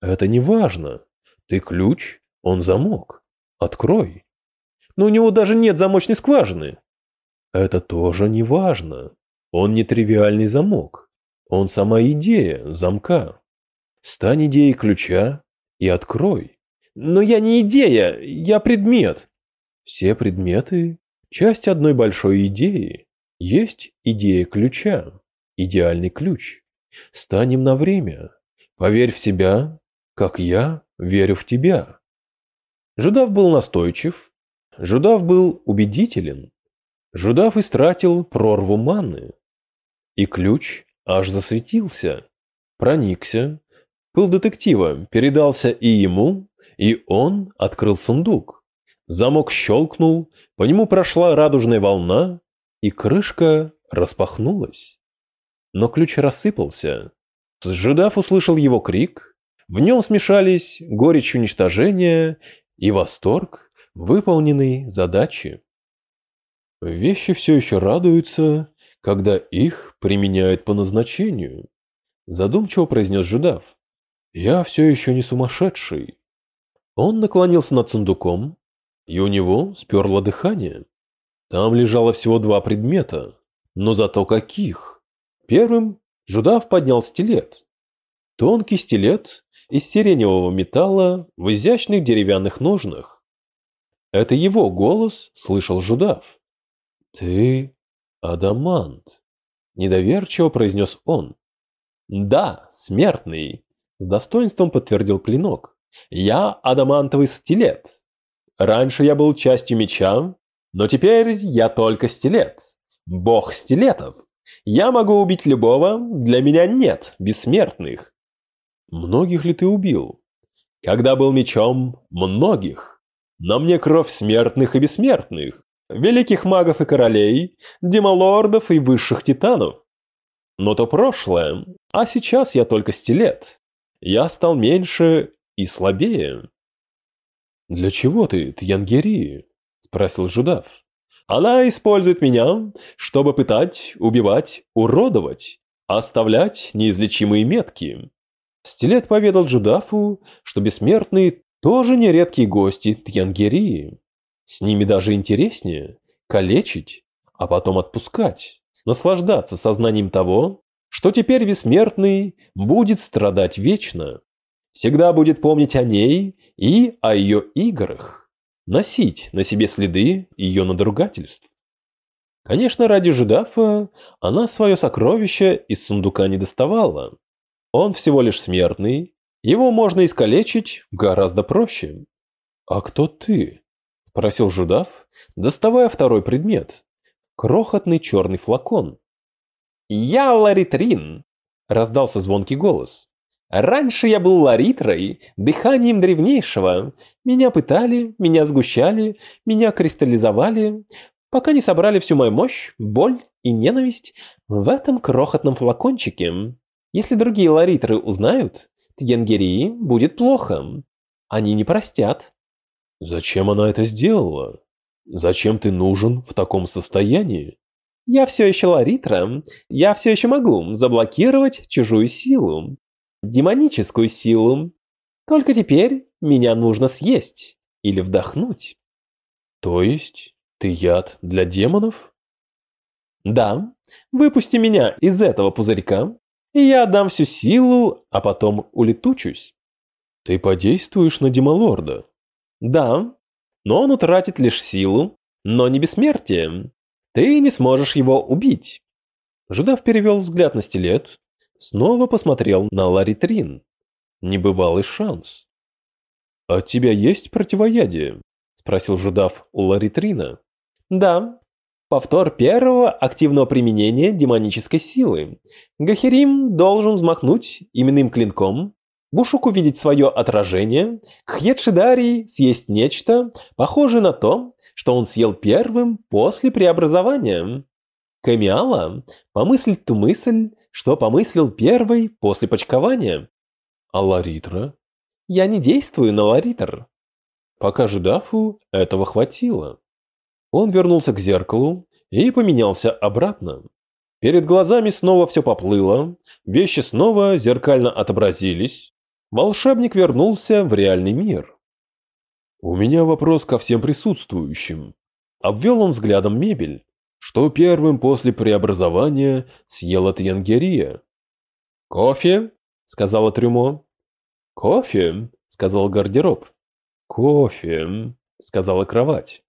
Это не важно. Ты ключ, он замок. Открой. Но у него даже нет замочной скважины. Это тоже не важно. Он не тривиальный замок. Он сама идея замка. Стань идеей ключа и открой. Но я не идея, я предмет. Все предметы – часть одной большой идеи. Есть идея ключа, идеальный ключ. Станем на время. Поверь в себя, как я верю в тебя. Жудав был настойчив. Жудав был убедителен. Жудав истратил прорву маны. И ключ аж засветился, проникся. Пыл детектива передался и ему, и он открыл сундук. Замок щелкнул, по нему прошла радужная волна, и крышка распахнулась. Но ключ рассыпался. Сжидав услышал его крик, в нем смешались горечь уничтожения и восторг выполненной задачи. Вещи все еще радуются, когда их применяют по назначению. Задумчиво произнес Жудав. Я все еще не сумасшедший. Он наклонился над сундуком, и у него сперло дыхание. Там лежало всего два предмета, но зато каких! Первым Жудав поднял стилет. Тонкий стилет из сиреневого металла в изящных деревянных ножнах. Это его голос слышал Жудав. «Ты адамант», – недоверчиво произнес он. «Да, смертный», – с достоинством подтвердил клинок. «Я адамантовый стилет. Раньше я был частью меча, но теперь я только стилет. Бог стилетов. Я могу убить любого, для меня нет бессмертных». «Многих ли ты убил?» «Когда был мечом, многих. На мне кровь смертных и бессмертных, великих магов и королей, демолордов и высших титанов. Но то прошлое, а сейчас я только стилет. Я стал меньше и слабее. «Для чего ты, Тьянгери?» – спросил Жудав. «Она использует меня, чтобы пытать, убивать, уродовать, оставлять неизлечимые метки». Стилет поведал Джудафу, что бессмертные тоже нередкие гости Тьянгерии. С ними даже интереснее калечить, а потом отпускать наслаждаться сознанием того, что теперь бессмертный будет страдать вечно, всегда будет помнить о ней и о ее играх, носить на себе следы ее надругательств. Конечно, ради Жудафа она свое сокровище из сундука не доставала. Он всего лишь смертный, его можно искалечить гораздо проще. «А кто ты?» – спросил Жудаф, доставая второй предмет крохотный черный флакон. «Я Ларитрин!» – раздался звонкий голос. «Раньше я был Ларитрой, дыханием древнейшего. Меня пытали, меня сгущали, меня кристаллизовали, пока не собрали всю мою мощь, боль и ненависть в этом крохотном флакончике. Если другие Ларитры узнают, Тьенгерии будет плохо. Они не простят». «Зачем она это сделала?» Зачем ты нужен в таком состоянии? Я все еще Ларитра. Я все еще могу заблокировать чужую силу. Демоническую силу. Только теперь меня нужно съесть или вдохнуть. То есть ты яд для демонов? Да. Выпусти меня из этого пузырька, и я отдам всю силу, а потом улетучусь. Ты подействуешь на Демолорда? Да, но он утратит лишь силу, но не бессмертие. Ты не сможешь его убить. Жудав перевел взгляд на стилет, снова посмотрел на Ларитрин. Небывалый шанс. «А «От тебя есть противоядие?» – спросил Жудав у Ларитрина. «Да. Повтор первого активного применения демонической силы. Гахерим должен взмахнуть именным клинком, Бушук увидеть свое отражение, Хьедшидарий съесть нечто, похожее на то, что он съел первым после преобразования. Камиала помыслить ту мысль, что помыслил первый после почкования. А Ларитра? Я не действую на Ларитр. Пока Жудафу этого хватило. Он вернулся к зеркалу и поменялся обратно. Перед глазами снова все поплыло, вещи снова зеркально отобразились, Волшебник вернулся в реальный мир. «У меня вопрос ко всем присутствующим». Обвел он взглядом мебель. Что первым после преобразования съела Тьянгерия? «Кофе?» — сказала Трюмо. «Кофе?» — сказал гардероб. «Кофе?» — сказала кровать.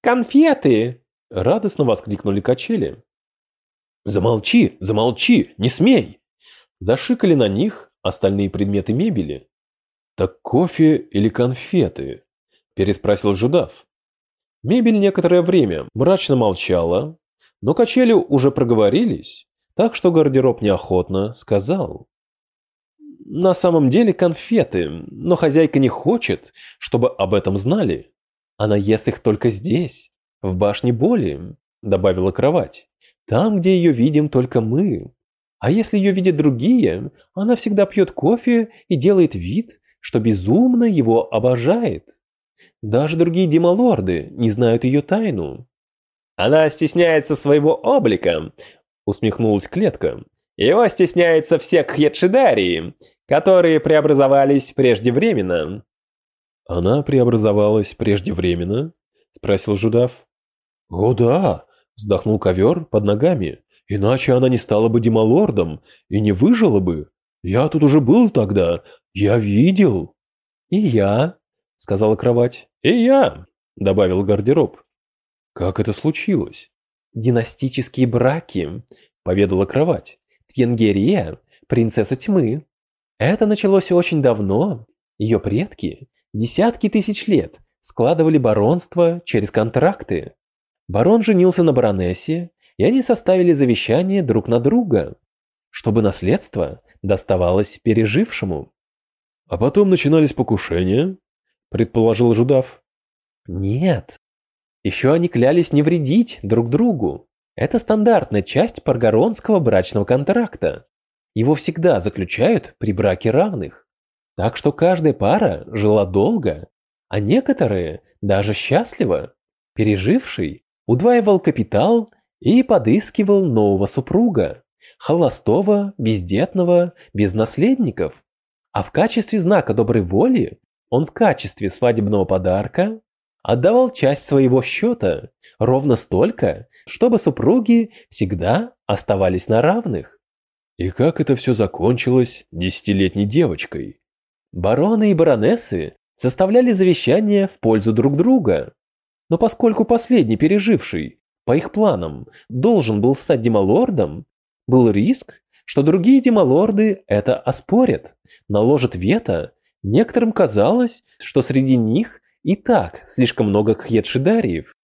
«Конфеты!» — радостно воскликнули качели. «Замолчи, замолчи, не смей!» Зашикали на них, остальные предметы мебели. «Так кофе или конфеты?» – переспросил Жудав. Мебель некоторое время мрачно молчала, но качели уже проговорились, так что гардероб неохотно сказал. «На самом деле конфеты, но хозяйка не хочет, чтобы об этом знали. Она ест их только здесь, в башне боли», – добавила кровать. «Там, где ее видим только мы, а если ее видят другие, она всегда пьет кофе и делает вид, что безумно его обожает. Даже другие демолорды не знают ее тайну. «Она стесняется своего облика», — усмехнулась клетка. «Его стесняются все кхетшидарии, которые преобразовались преждевременно». Она преобразовалась преждевременно? Спросил Жудав. О да, вздохнул ковер под ногами. Иначе она не стала бы демалордом и не выжила бы. Я тут уже был тогда, я видел. И я, сказала кровать. И я, добавил гардероб. Как это случилось? Династические браки, поведала кровать. Тьенгерия, принцесса тьмы. Это началось очень давно. Ее предки десятки тысяч лет складывали баронство через контракты. Барон женился на баронессе, и они составили завещание друг на друга, чтобы наследство доставалось пережившему. А потом начинались покушения, предположил Жудав. Нет. Еще они клялись не вредить друг другу. Это стандартная часть паргоронского брачного контракта. Его всегда заключают при браке равных. Так что каждая пара жила долго, а некоторые даже счастливо. Переживший удваивал капитал и подыскивал нового супруга, холостого, бездетного, без наследников. А в качестве знака доброй воли он в качестве свадебного подарка отдавал часть своего счета, ровно столько, чтобы супруги всегда оставались на равных. И как это все закончилось десятилетней девочкой? Бароны и баронессы составляли завещания в пользу друг друга. Но поскольку последний переживший, по их планам, должен был стать демалордом, был риск, что другие демалорды это оспорят, наложат вето. Некоторым казалось, что среди них и так слишком много кхьедшидариев.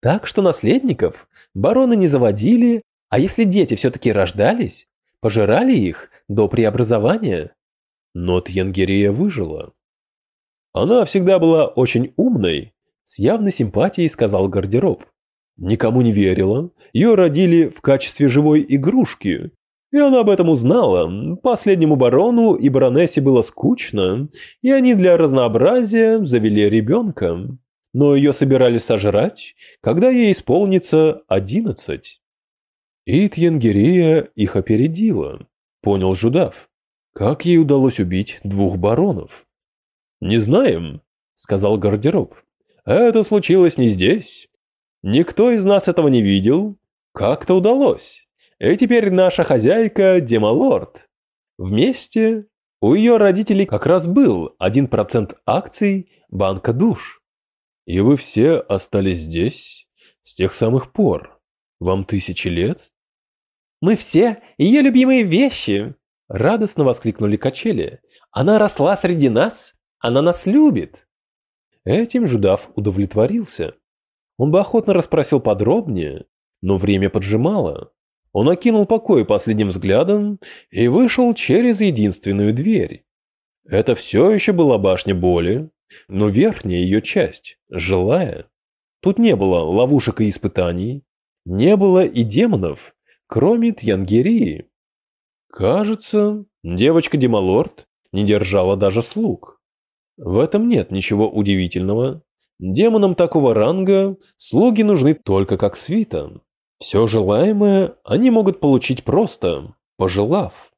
Так что наследников бароны не заводили, а если дети все-таки рождались, пожирали их до преобразования. Но Тьянгерия выжила. Она всегда была очень умной, с явной симпатией сказал гардероб. Никому не верила, ее родили в качестве живой игрушки. И она об этом узнала. Последнему барону и баронессе было скучно, и они для разнообразия завели ребенка. Но ее собирались сожрать, когда ей исполнится одиннадцать. И Тьенгерия их опередила, понял Жудав. Как ей удалось убить двух баронов? «Не знаем», — сказал гардероб. «Это случилось не здесь. Никто из нас этого не видел. Как-то удалось. И теперь наша хозяйка Демалорд. Вместе у ее родителей как раз был 1% акций банка душ. И вы все остались здесь с тех самых пор. Вам тысячи лет? Мы все ее любимые вещи!» Радостно воскликнули качели. «Она росла среди нас! Она нас любит!» Этим Жудав удовлетворился. Он бы охотно расспросил подробнее, но время поджимало. Он окинул покой последним взглядом и вышел через единственную дверь. Это все еще была башня боли, но верхняя ее часть, жилая. Тут не было ловушек и испытаний, не было и демонов, кроме Тьянгерии. Кажется, девочка Демалорд не держала даже слуг. В этом нет ничего удивительного. Демонам такого ранга слуги нужны только как свита. Все желаемое они могут получить просто, пожелав.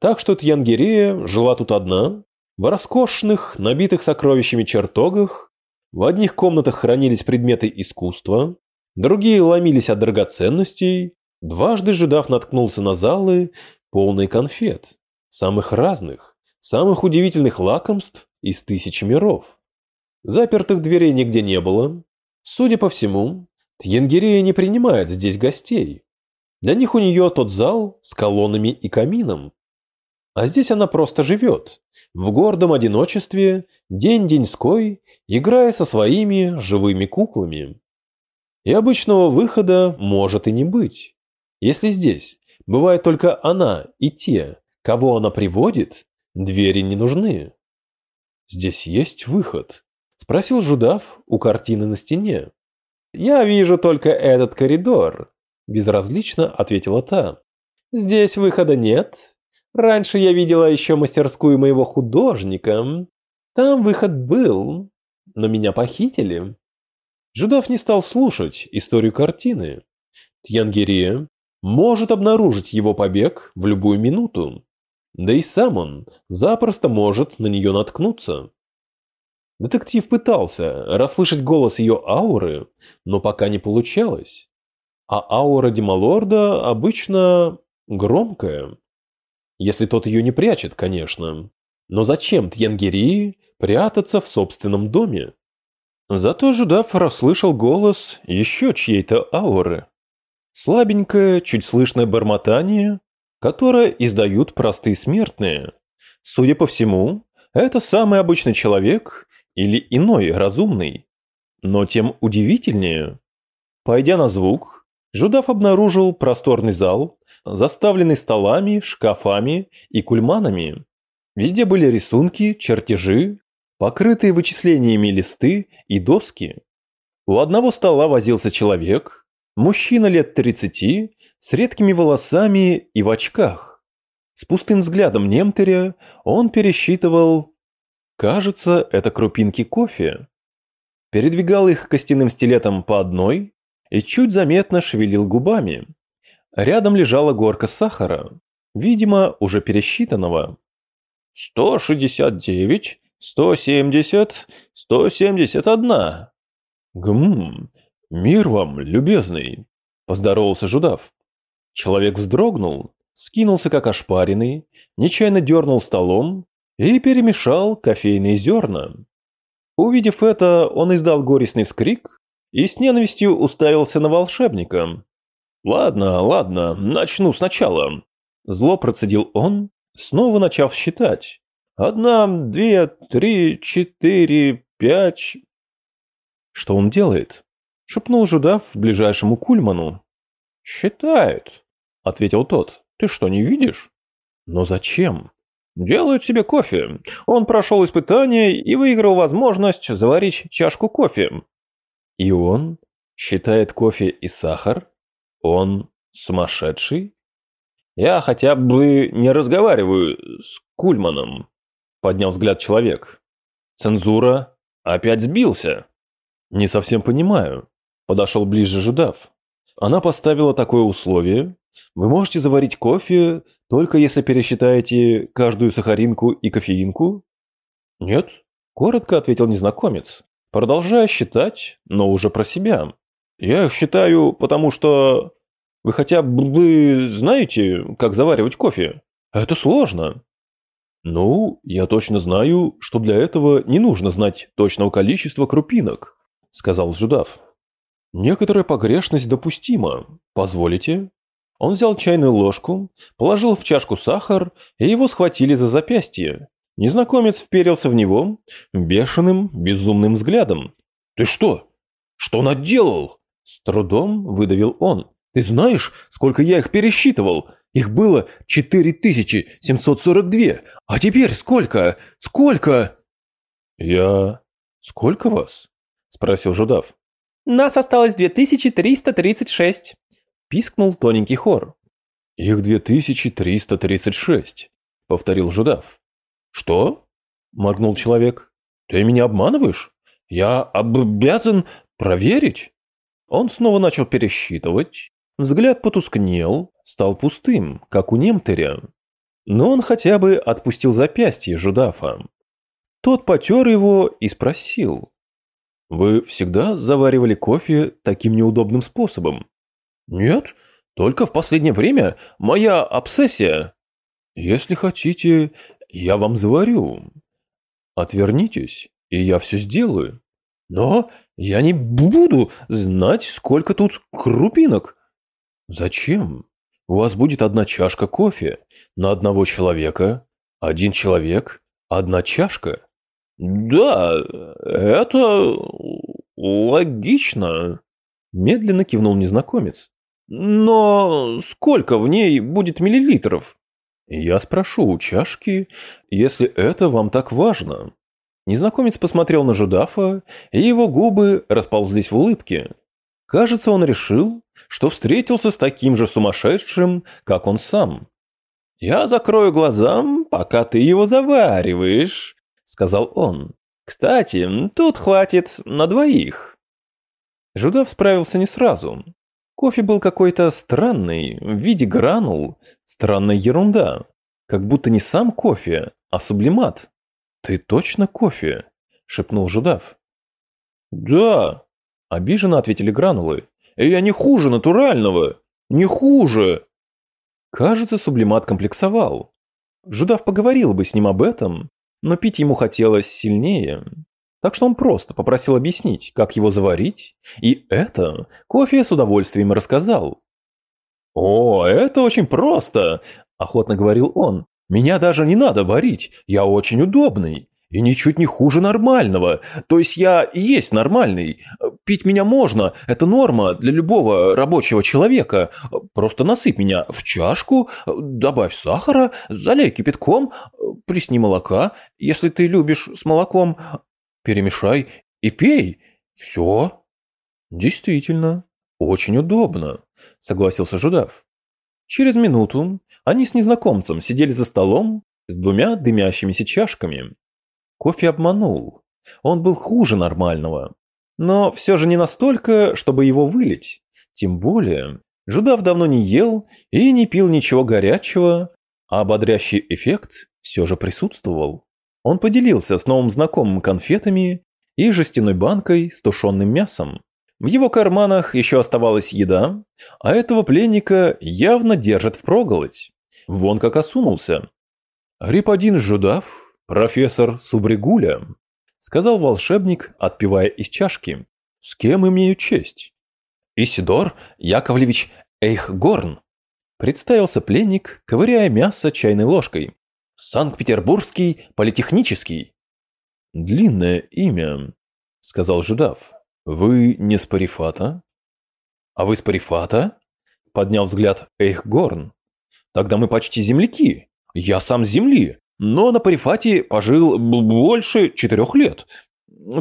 Так что Тьянгерия жила тут одна, в роскошных, набитых сокровищами чертогах, в одних комнатах хранились предметы искусства, другие ломились от драгоценностей, Дважды Жидав наткнулся на залы, полные конфет, самых разных, самых удивительных лакомств из тысяч миров. Запертых дверей нигде не было. Судя по всему, Тьенгерея не принимает здесь гостей. Для них у нее тот зал с колоннами и камином. А здесь она просто живет, в гордом одиночестве, день-деньской, играя со своими живыми куклами. И обычного выхода может и не быть. Если здесь бывает только она и те, кого она приводит, двери не нужны. Здесь есть выход, спросил Жудав у картины на стене. Я вижу только этот коридор, безразлично ответила та. Здесь выхода нет. Раньше я видела еще мастерскую моего художника. Там выход был, но меня похитили. Жудав не стал слушать историю картины. Тьянгерия может обнаружить его побег в любую минуту. Да и сам он запросто может на нее наткнуться. Детектив пытался расслышать голос ее ауры, но пока не получалось. А аура Демалорда обычно громкая. Если тот ее не прячет, конечно. Но зачем Тьянгери прятаться в собственном доме? Зато Жудав расслышал голос еще чьей-то ауры. Слабенькое, чуть слышное бормотание, которое издают простые смертные. Судя по всему, это самый обычный человек или иной разумный. Но тем удивительнее. Пойдя на звук, Жудав обнаружил просторный зал, заставленный столами, шкафами и кульманами. Везде были рисунки, чертежи, покрытые вычислениями листы и доски. У одного стола возился человек, мужчина лет 30, с редкими волосами и в очках. С пустым взглядом Немтеря он пересчитывал Кажется, это крупинки кофе. Передвигал их костяным стилетом по одной и чуть заметно шевелил губами. Рядом лежала горка сахара, видимо, уже пересчитанного. «Сто шестьдесят девять, сто семьдесят, сто семьдесят одна». «Гм, мир вам, любезный», – поздоровался Жудав. Человек вздрогнул, скинулся как ошпаренный, нечаянно дернул столом и перемешал кофейные зерна. Увидев это, он издал горестный вскрик и с ненавистью уставился на волшебника. «Ладно, ладно, начну сначала». Зло процедил он, снова начав считать. «Одна, две, три, четыре, пять...» «Что он делает?» — шепнул Жудав ближайшему кульману. «Считает», — ответил тот. «Ты что, не видишь?» «Но зачем?» Делает себе кофе. Он прошел испытание и выиграл возможность заварить чашку кофе. И он считает кофе и сахар? Он сумасшедший? Я хотя бы не разговариваю с Кульманом, поднял взгляд человек. Цензура опять сбился. Не совсем понимаю. Подошел ближе Жудав. Она поставила такое условие, вы можете заварить кофе, только если пересчитаете каждую сахаринку и кофеинку? Нет, коротко ответил незнакомец, продолжая считать, но уже про себя. Я считаю, потому что... Вы хотя бы знаете, как заваривать кофе? Это сложно. Ну, я точно знаю, что для этого не нужно знать точного количества крупинок, сказал Жудав. Некоторая погрешность допустима. Позволите? Он взял чайную ложку, положил в чашку сахар, и его схватили за запястье. Незнакомец вперился в него бешеным, безумным взглядом. «Ты что? Что наделал?» С трудом выдавил он. «Ты знаешь, сколько я их пересчитывал? Их было 4742. А теперь сколько? Сколько?» «Я... Сколько вас?» Спросил Жудав. «Нас осталось 2336», Пискнул тоненький хор. «Их 2336», — повторил Жудав. «Что?» — моргнул человек. «Ты меня обманываешь? Я обязан проверить?» Он снова начал пересчитывать. Взгляд потускнел, стал пустым, как у Немтеря. Но он хотя бы отпустил запястье Жудафа. Тот потер его и спросил. «Вы всегда заваривали кофе таким неудобным способом?» Нет, только в последнее время моя обсессия. Если хотите, я вам заварю. Отвернитесь, и я все сделаю. Но я не буду знать, сколько тут крупинок. Зачем? У вас будет одна чашка кофе на одного человека, один человек, одна чашка. Да, это логично, медленно кивнул незнакомец. Но сколько в ней будет миллилитров? Я спрошу у чашки, если это вам так важно. Незнакомец посмотрел на Жудафа, и его губы расползлись в улыбке. Кажется, он решил, что встретился с таким же сумасшедшим, как он сам. «Я закрою глаза, пока ты его завариваешь», — сказал он. «Кстати, тут хватит на двоих». Жудав справился не сразу. Кофе был какой-то странный, в виде гранул, странная ерунда. Как будто не сам кофе, а сублимат. Ты точно кофе? шепнул Жудав. «Да», – обиженно ответили гранулы. «Я не хуже натурального! Не хуже!» Кажется, сублимат комплексовал. Жудав поговорил бы с ним об этом, но пить ему хотелось сильнее. Так что он просто попросил объяснить, как его заварить, и это кофе с удовольствием рассказал. «О, это очень просто!» – охотно говорил он. «Меня даже не надо варить, я очень удобный. И ничуть не хуже нормального. То есть я и есть нормальный. Пить меня можно, это норма для любого рабочего человека. Просто насыпь меня в чашку, добавь сахара, залей кипятком, плесни молока, если ты любишь с молоком, перемешай и пей. Все. Действительно, очень удобно, согласился Жудав. Через минуту они с незнакомцем сидели за столом с двумя дымящимися чашками. Кофе обманул. Он был хуже нормального. Но все же не настолько, чтобы его вылить. Тем более, Жудав давно не ел и не пил ничего горячего, а бодрящий эффект все же присутствовал. Он поделился с новым знакомым конфетами и жестяной банкой с тушеным мясом. В его карманах еще оставалась еда, а этого пленника явно держат впроголодь. Вон как осунулся. Рипадин Жудав «Профессор Субригуля», — сказал волшебник, отпивая из чашки. «С кем имею честь?» «Исидор Яковлевич Эйхгорн», — представился пленник, ковыряя мясо чайной ложкой. «Санкт-Петербургский политехнический». «Длинное имя», — сказал Жудав. «Вы не с Парифата?» «А вы с Парифата?» — поднял взгляд Эйхгорн. «Тогда мы почти земляки. Я сам с земли, но на Парифате пожил больше четырех лет.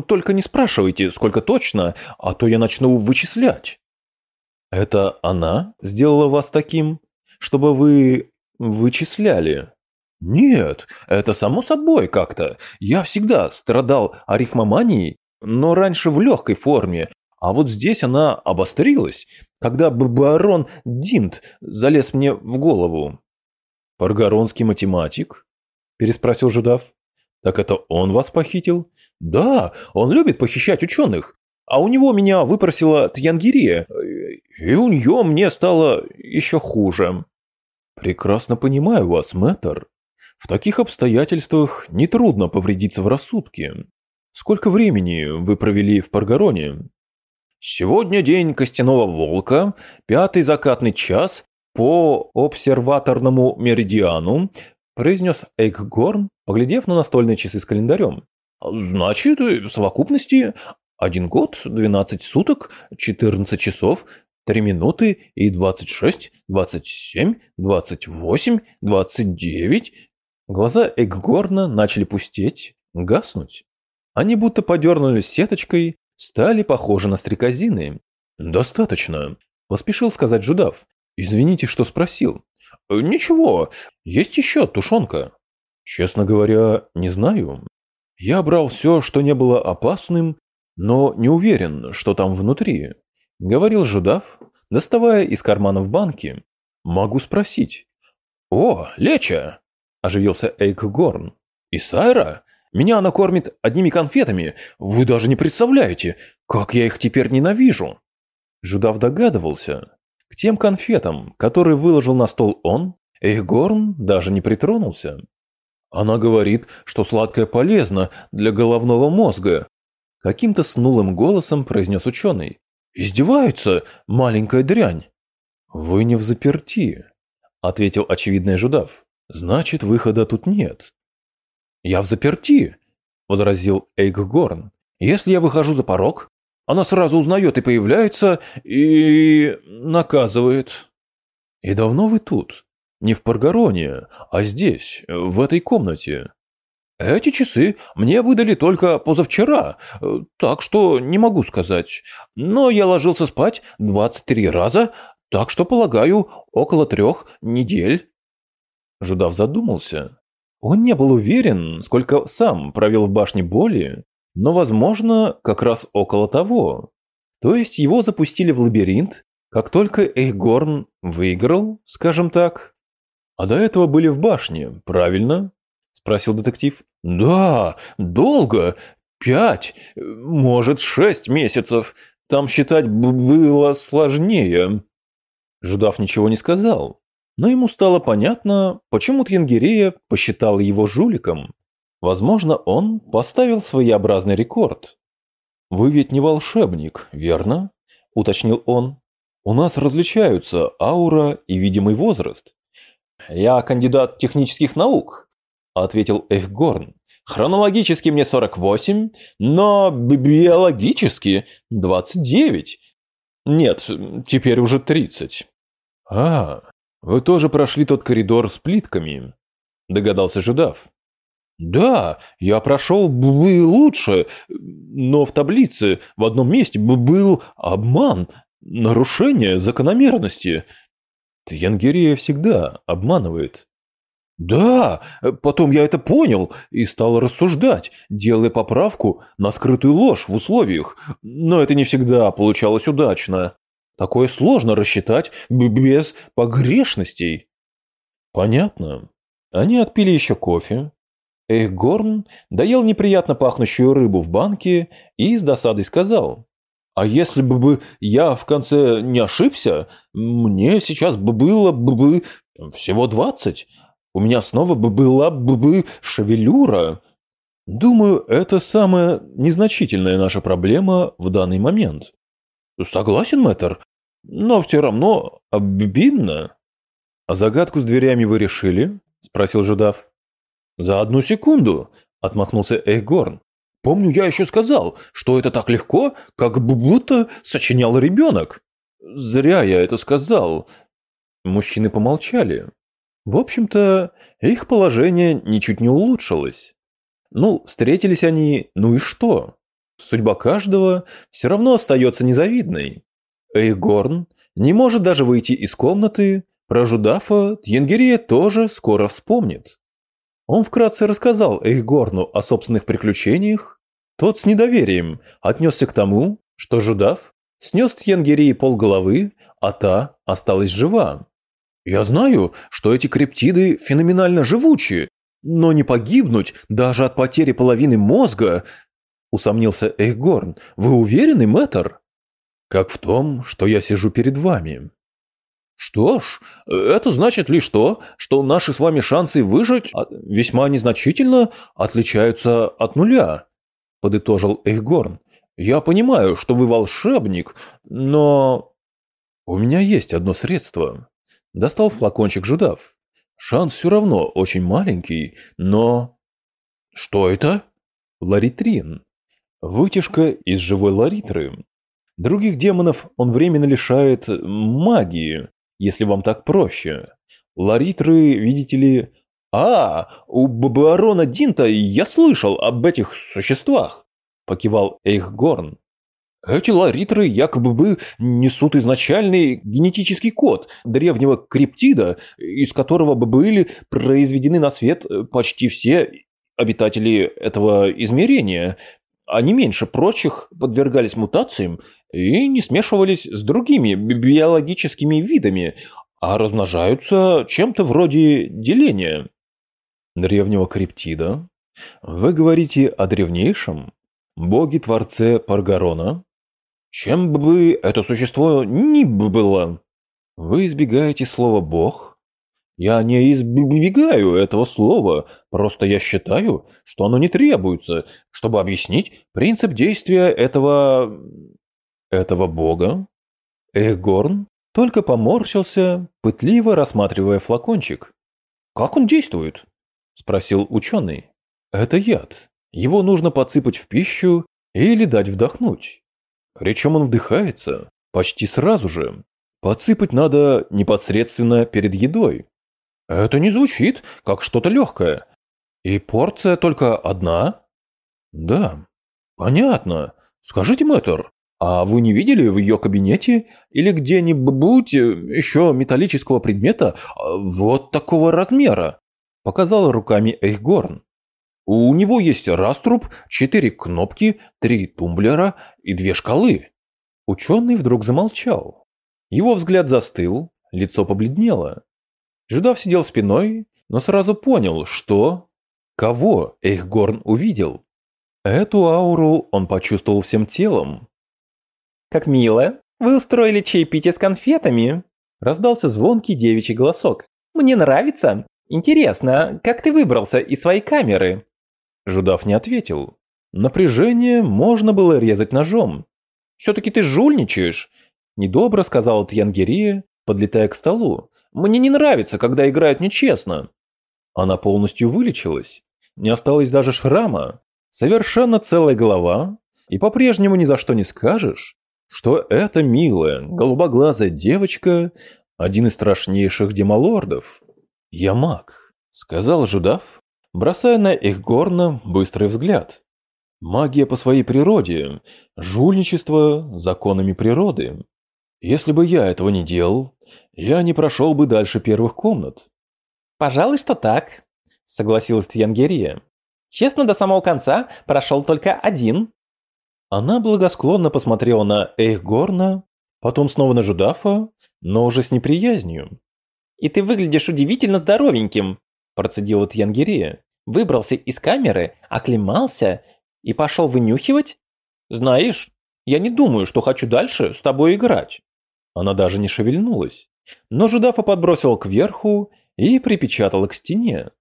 Только не спрашивайте, сколько точно, а то я начну вычислять. Это она сделала вас таким, чтобы вы вычисляли? Нет, это само собой как-то. Я всегда страдал арифмоманией, но раньше в легкой форме, а вот здесь она обострилась, когда барон Динт залез мне в голову. Паргоронский математик? переспросил Жудав. «Так это он вас похитил?» «Да, он любит похищать ученых. А у него меня выпросила Тьянгирия, и у нее мне стало еще хуже». «Прекрасно понимаю вас, мэтр. В таких обстоятельствах нетрудно повредиться в рассудке. Сколько времени вы провели в Паргароне?» «Сегодня день костяного волка, пятый закатный час, по обсерваторному меридиану, произнес Эйкгорн, поглядев на настольные часы с календарем. «Значит, в совокупности один год, 12 суток, 14 часов, 3 минуты и 26, 27, 28, 29...» Глаза Эггорна начали пустеть, гаснуть. Они будто подернулись сеточкой, стали похожи на стрекозины. «Достаточно», – поспешил сказать Жудав. «Извините, что спросил. «Ничего, есть еще тушенка». «Честно говоря, не знаю. Я брал все, что не было опасным, но не уверен, что там внутри», — говорил Жудав, доставая из карманов банки. «Могу спросить». «О, Леча!» – оживился Эйк Горн. «И Сайра? Меня она кормит одними конфетами. Вы даже не представляете, как я их теперь ненавижу!» Жудав догадывался, к тем конфетам, которые выложил на стол он, Эйхгорн даже не притронулся. Она говорит, что сладкое полезно для головного мозга. Каким-то снулым голосом произнес ученый. Издеваются, маленькая дрянь. Вы не в заперти, ответил очевидный Жудав. Значит, выхода тут нет. Я в заперти, возразил Эйхгорн. Если я выхожу за порог, она сразу узнает и появляется, и наказывает. И давно вы тут? Не в Паргароне, а здесь, в этой комнате. Эти часы мне выдали только позавчера, так что не могу сказать. Но я ложился спать 23 раза, так что, полагаю, около трех недель. Жудав задумался. Он не был уверен, сколько сам провел в башне боли, но, возможно, как раз около того. То есть его запустили в лабиринт, как только Эйхгорн выиграл, скажем так. А до этого были в башне, правильно? Спросил детектив. Да, долго. Пять, может, шесть месяцев. Там считать было сложнее. Жудав ничего не сказал, но ему стало понятно, почему Тьянгирея посчитал его жуликом. Возможно, он поставил своеобразный рекорд. «Вы ведь не волшебник, верно?» – уточнил он. «У нас различаются аура и видимый возраст». «Я кандидат технических наук», – ответил Эхгорн. «Хронологически мне 48, но биологически 29. Нет, теперь уже 30». «А, вы тоже прошли тот коридор с плитками», – догадался Жудав. Да, я прошел бы лучше, но в таблице в одном месте был обман, нарушение закономерности. Тьянгерия всегда обманывает. Да, потом я это понял и стал рассуждать, делая поправку на скрытую ложь в условиях, но это не всегда получалось удачно. Такое сложно рассчитать без погрешностей. Понятно. Они отпили еще кофе, Эхгорн доел неприятно пахнущую рыбу в банке и с досадой сказал. «А если бы я в конце не ошибся, мне сейчас бы было бы всего двадцать. У меня снова бы была бы шевелюра». Думаю, это самая незначительная наша проблема в данный момент. Согласен, мэтр, но все равно обидно. А загадку с дверями вы решили? Спросил Жудав. «За одну секунду», – отмахнулся Эйгорн. «Помню, я еще сказал, что это так легко, как будто сочинял ребенок». «Зря я это сказал». Мужчины помолчали. В общем-то, их положение ничуть не улучшилось. Ну, встретились они, ну и что? Судьба каждого все равно остается незавидной. Эйгорн не может даже выйти из комнаты, про Жудафа Тьенгерия тоже скоро вспомнит. Он вкратце рассказал Эйхгорну о собственных приключениях. Тот с недоверием отнесся к тому, что Жудав снес Тьянгерии полголовы, а та осталась жива. «Я знаю, что эти криптиды феноменально живучи, но не погибнуть даже от потери половины мозга...» — усомнился Эйхгорн. «Вы уверены, мэтр?» «Как в том, что я сижу перед вами», что ж, это значит лишь то, что наши с вами шансы выжить весьма незначительно отличаются от нуля, подытожил Эйхгорн. Я понимаю, что вы волшебник, но... У меня есть одно средство. Достал флакончик Жудав. Шанс все равно очень маленький, но... Что это? Ларитрин. Вытяжка из живой ларитры. Других демонов он временно лишает магии, если вам так проще. Ларитры, видите ли... А, у Барона Динта я слышал об этих существах, покивал Эйхгорн. Эти ларитры якобы бы несут изначальный генетический код древнего криптида, из которого бы были произведены на свет почти все обитатели этого измерения. Они меньше прочих подвергались мутациям и не смешивались с другими биологическими видами, а размножаются чем-то вроде деления. Древнего криптида? Вы говорите о древнейшем? Боге-творце Паргарона? Чем бы это существо ни было? Вы избегаете слова «бог»? Я не избегаю этого слова, просто я считаю, что оно не требуется, чтобы объяснить принцип действия этого этого бога? Эгорн только поморщился, пытливо рассматривая флакончик. «Как он действует?» – спросил ученый. «Это яд. Его нужно подсыпать в пищу или дать вдохнуть. Причем он вдыхается почти сразу же. Подсыпать надо непосредственно перед едой. Это не звучит как что-то легкое. И порция только одна? Да. Понятно. Скажите, мэтр, а вы не видели в ее кабинете или где-нибудь еще металлического предмета а, вот такого размера? Показал руками Эйхгорн. У него есть раструб, четыре кнопки, три тумблера и две шкалы. Ученый вдруг замолчал. Его взгляд застыл, лицо побледнело. Жидав сидел спиной, но сразу понял, что... Кого Эйхгорн увидел? Эту ауру он почувствовал всем телом. «Как мило! Вы устроили чаепитие с конфетами!» Раздался звонкий девичий голосок. «Мне нравится! Интересно, как ты выбрался из своей камеры?» Жудав не ответил. Напряжение можно было резать ножом. «Все-таки ты жульничаешь!» Недобро сказал Тьянгерия, подлетая к столу. «Мне не нравится, когда играют нечестно!» Она полностью вылечилась. Не осталось даже шрама. Совершенно целая голова. И по-прежнему ни за что не скажешь, что эта милая, голубоглазая девочка – один из страшнейших демолордов. «Я маг», – сказал Жудав, бросая на их горно быстрый взгляд. «Магия по своей природе, жульничество законами природы. Если бы я этого не делал, я не прошел бы дальше первых комнат». «Пожалуй, что так», – согласилась Тьянгерия. «Честно, до самого конца прошел только один». Она благосклонно посмотрела на Эйхгорна, потом снова на Жудафа, но уже с неприязнью. «И ты выглядишь удивительно здоровеньким», – процедила Тьянгерия. «Выбрался из камеры, оклемался и пошел вынюхивать? Знаешь, я не думаю, что хочу дальше с тобой играть». Она даже не шевельнулась, но Жудафа подбросила кверху и припечатала к стене.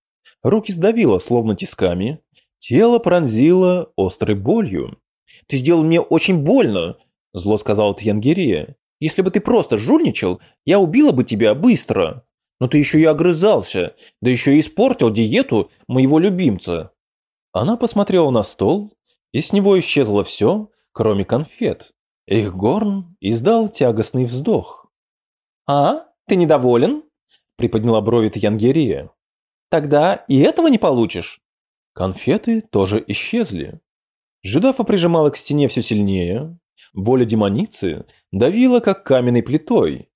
Руки сдавило, словно тисками, тело пронзило острой болью. «Ты сделал мне очень больно», – зло сказала Тьянгерия. «Если бы ты просто жульничал, я убила бы тебя быстро». Но ты еще и огрызался, да еще и испортил диету моего любимца. Она посмотрела на стол, и с него исчезло все, кроме конфет. Их горн издал тягостный вздох. «А, ты недоволен?» – приподняла брови Янгерия. «Тогда и этого не получишь». Конфеты тоже исчезли. Жидафа прижимала к стене все сильнее. Воля демоницы давила, как каменной плитой,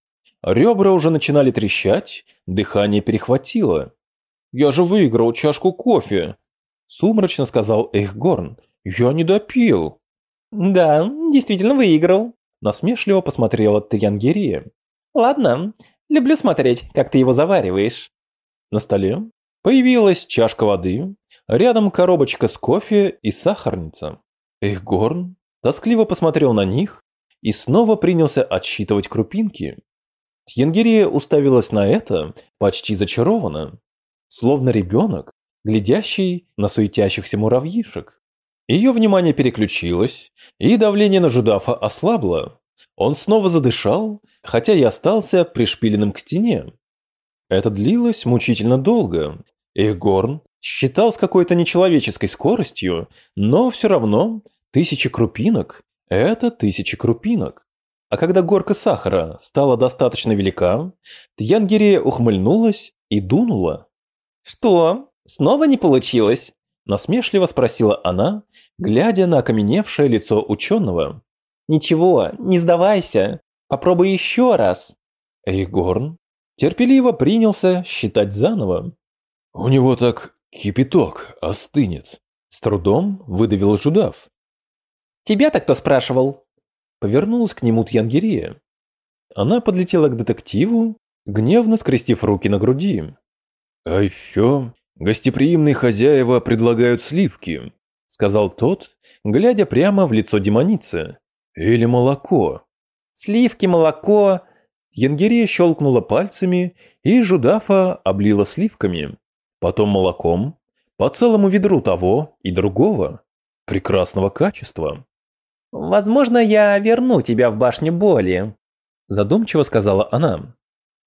Ребра уже начинали трещать, дыхание перехватило. «Я же выиграл чашку кофе», – сумрачно сказал Эйхгорн. «Я не допил». «Да, действительно выиграл», – насмешливо посмотрела Триангерия. «Ладно, люблю смотреть, как ты его завариваешь». На столе появилась чашка воды, рядом коробочка с кофе и сахарница. Эйхгорн тоскливо посмотрел на них и снова принялся отсчитывать крупинки. Тьенгерия уставилась на это почти зачарованно, словно ребенок, глядящий на суетящихся муравьишек. Ее внимание переключилось, и давление на Жудафа ослабло. Он снова задышал, хотя и остался пришпиленным к стене. Это длилось мучительно долго. Эхгорн считал с какой-то нечеловеческой скоростью, но все равно тысячи крупинок – это тысячи крупинок. А когда горка сахара стала достаточно велика, Тьянгирия ухмыльнулась и дунула. «Что, снова не получилось?» – насмешливо спросила она, глядя на окаменевшее лицо ученого. «Ничего, не сдавайся. Попробуй еще раз». Эйгорн терпеливо принялся считать заново. «У него так кипяток остынет», – с трудом выдавил Жудав. «Тебя-то кто спрашивал?» Повернулась к нему Тьянгирия. Она подлетела к детективу, гневно скрестив руки на груди. «А еще гостеприимные хозяева предлагают сливки», сказал тот, глядя прямо в лицо демоницы. «Или молоко». «Сливки, молоко...» Янгирия щелкнула пальцами, и Жудафа облила сливками. Потом молоком, по целому ведру того и другого. Прекрасного качества. «Возможно, я верну тебя в башню боли», – задумчиво сказала она.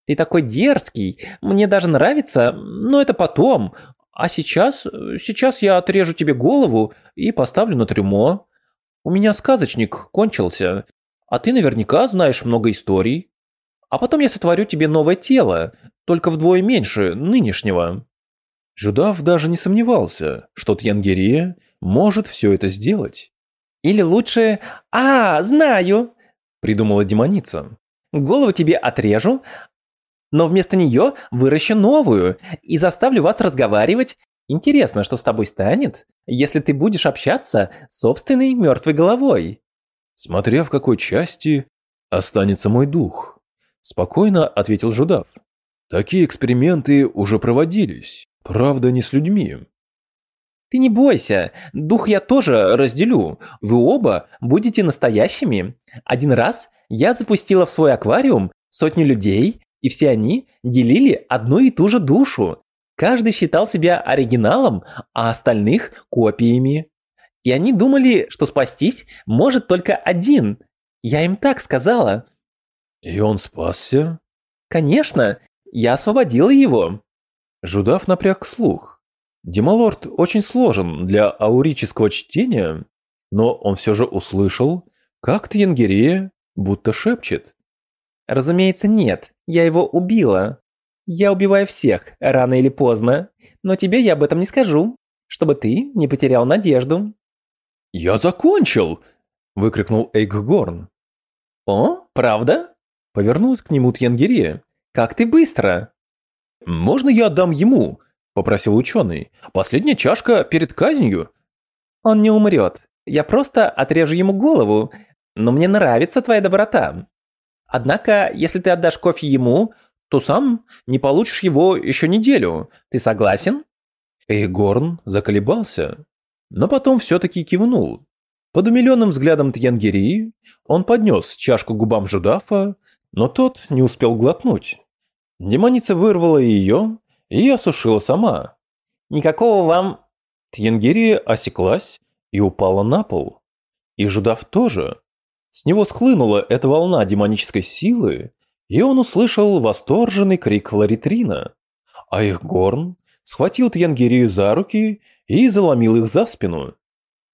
«Ты такой дерзкий, мне даже нравится, но это потом. А сейчас, сейчас я отрежу тебе голову и поставлю на трюмо. У меня сказочник кончился, а ты наверняка знаешь много историй. А потом я сотворю тебе новое тело, только вдвое меньше нынешнего». Жудав даже не сомневался, что Тьянгерия может все это сделать. Или лучше... А, знаю!» – придумала демоница. «Голову тебе отрежу, но вместо нее выращу новую и заставлю вас разговаривать. Интересно, что с тобой станет, если ты будешь общаться с собственной мертвой головой?» «Смотря в какой части останется мой дух», – спокойно ответил Жудав. «Такие эксперименты уже проводились, правда, не с людьми. Ты не бойся, дух я тоже разделю. Вы оба будете настоящими. Один раз я запустила в свой аквариум сотню людей, и все они делили одну и ту же душу. Каждый считал себя оригиналом, а остальных – копиями. И они думали, что спастись может только один. Я им так сказала. И он спасся? Конечно, я освободила его. Жудав напряг слух. Демалорд очень сложен для аурического чтения, но он все же услышал, как Тьянгерея будто шепчет. Разумеется, нет, я его убила. Я убиваю всех, рано или поздно, но тебе я об этом не скажу, чтобы ты не потерял надежду. «Я закончил!» – выкрикнул Эйкгорн. «О, правда?» – повернулась к нему Тьянгерея. «Как ты быстро!» «Можно я отдам ему?» – попросил ученый. «Последняя чашка перед казнью». «Он не умрет. Я просто отрежу ему голову. Но мне нравится твоя доброта. Однако, если ты отдашь кофе ему, то сам не получишь его еще неделю. Ты согласен?» Эйгорн заколебался, но потом все-таки кивнул. Под умиленным взглядом Тьянгерии он поднес чашку губам Жудафа, но тот не успел глотнуть. Демоница вырвала ее и осушила сама. «Никакого вам...» Тьянгерия осеклась и упала на пол. И Жудав тоже. С него схлынула эта волна демонической силы, и он услышал восторженный крик Ларитрина. А их горн схватил Тьянгерию за руки и заломил их за спину.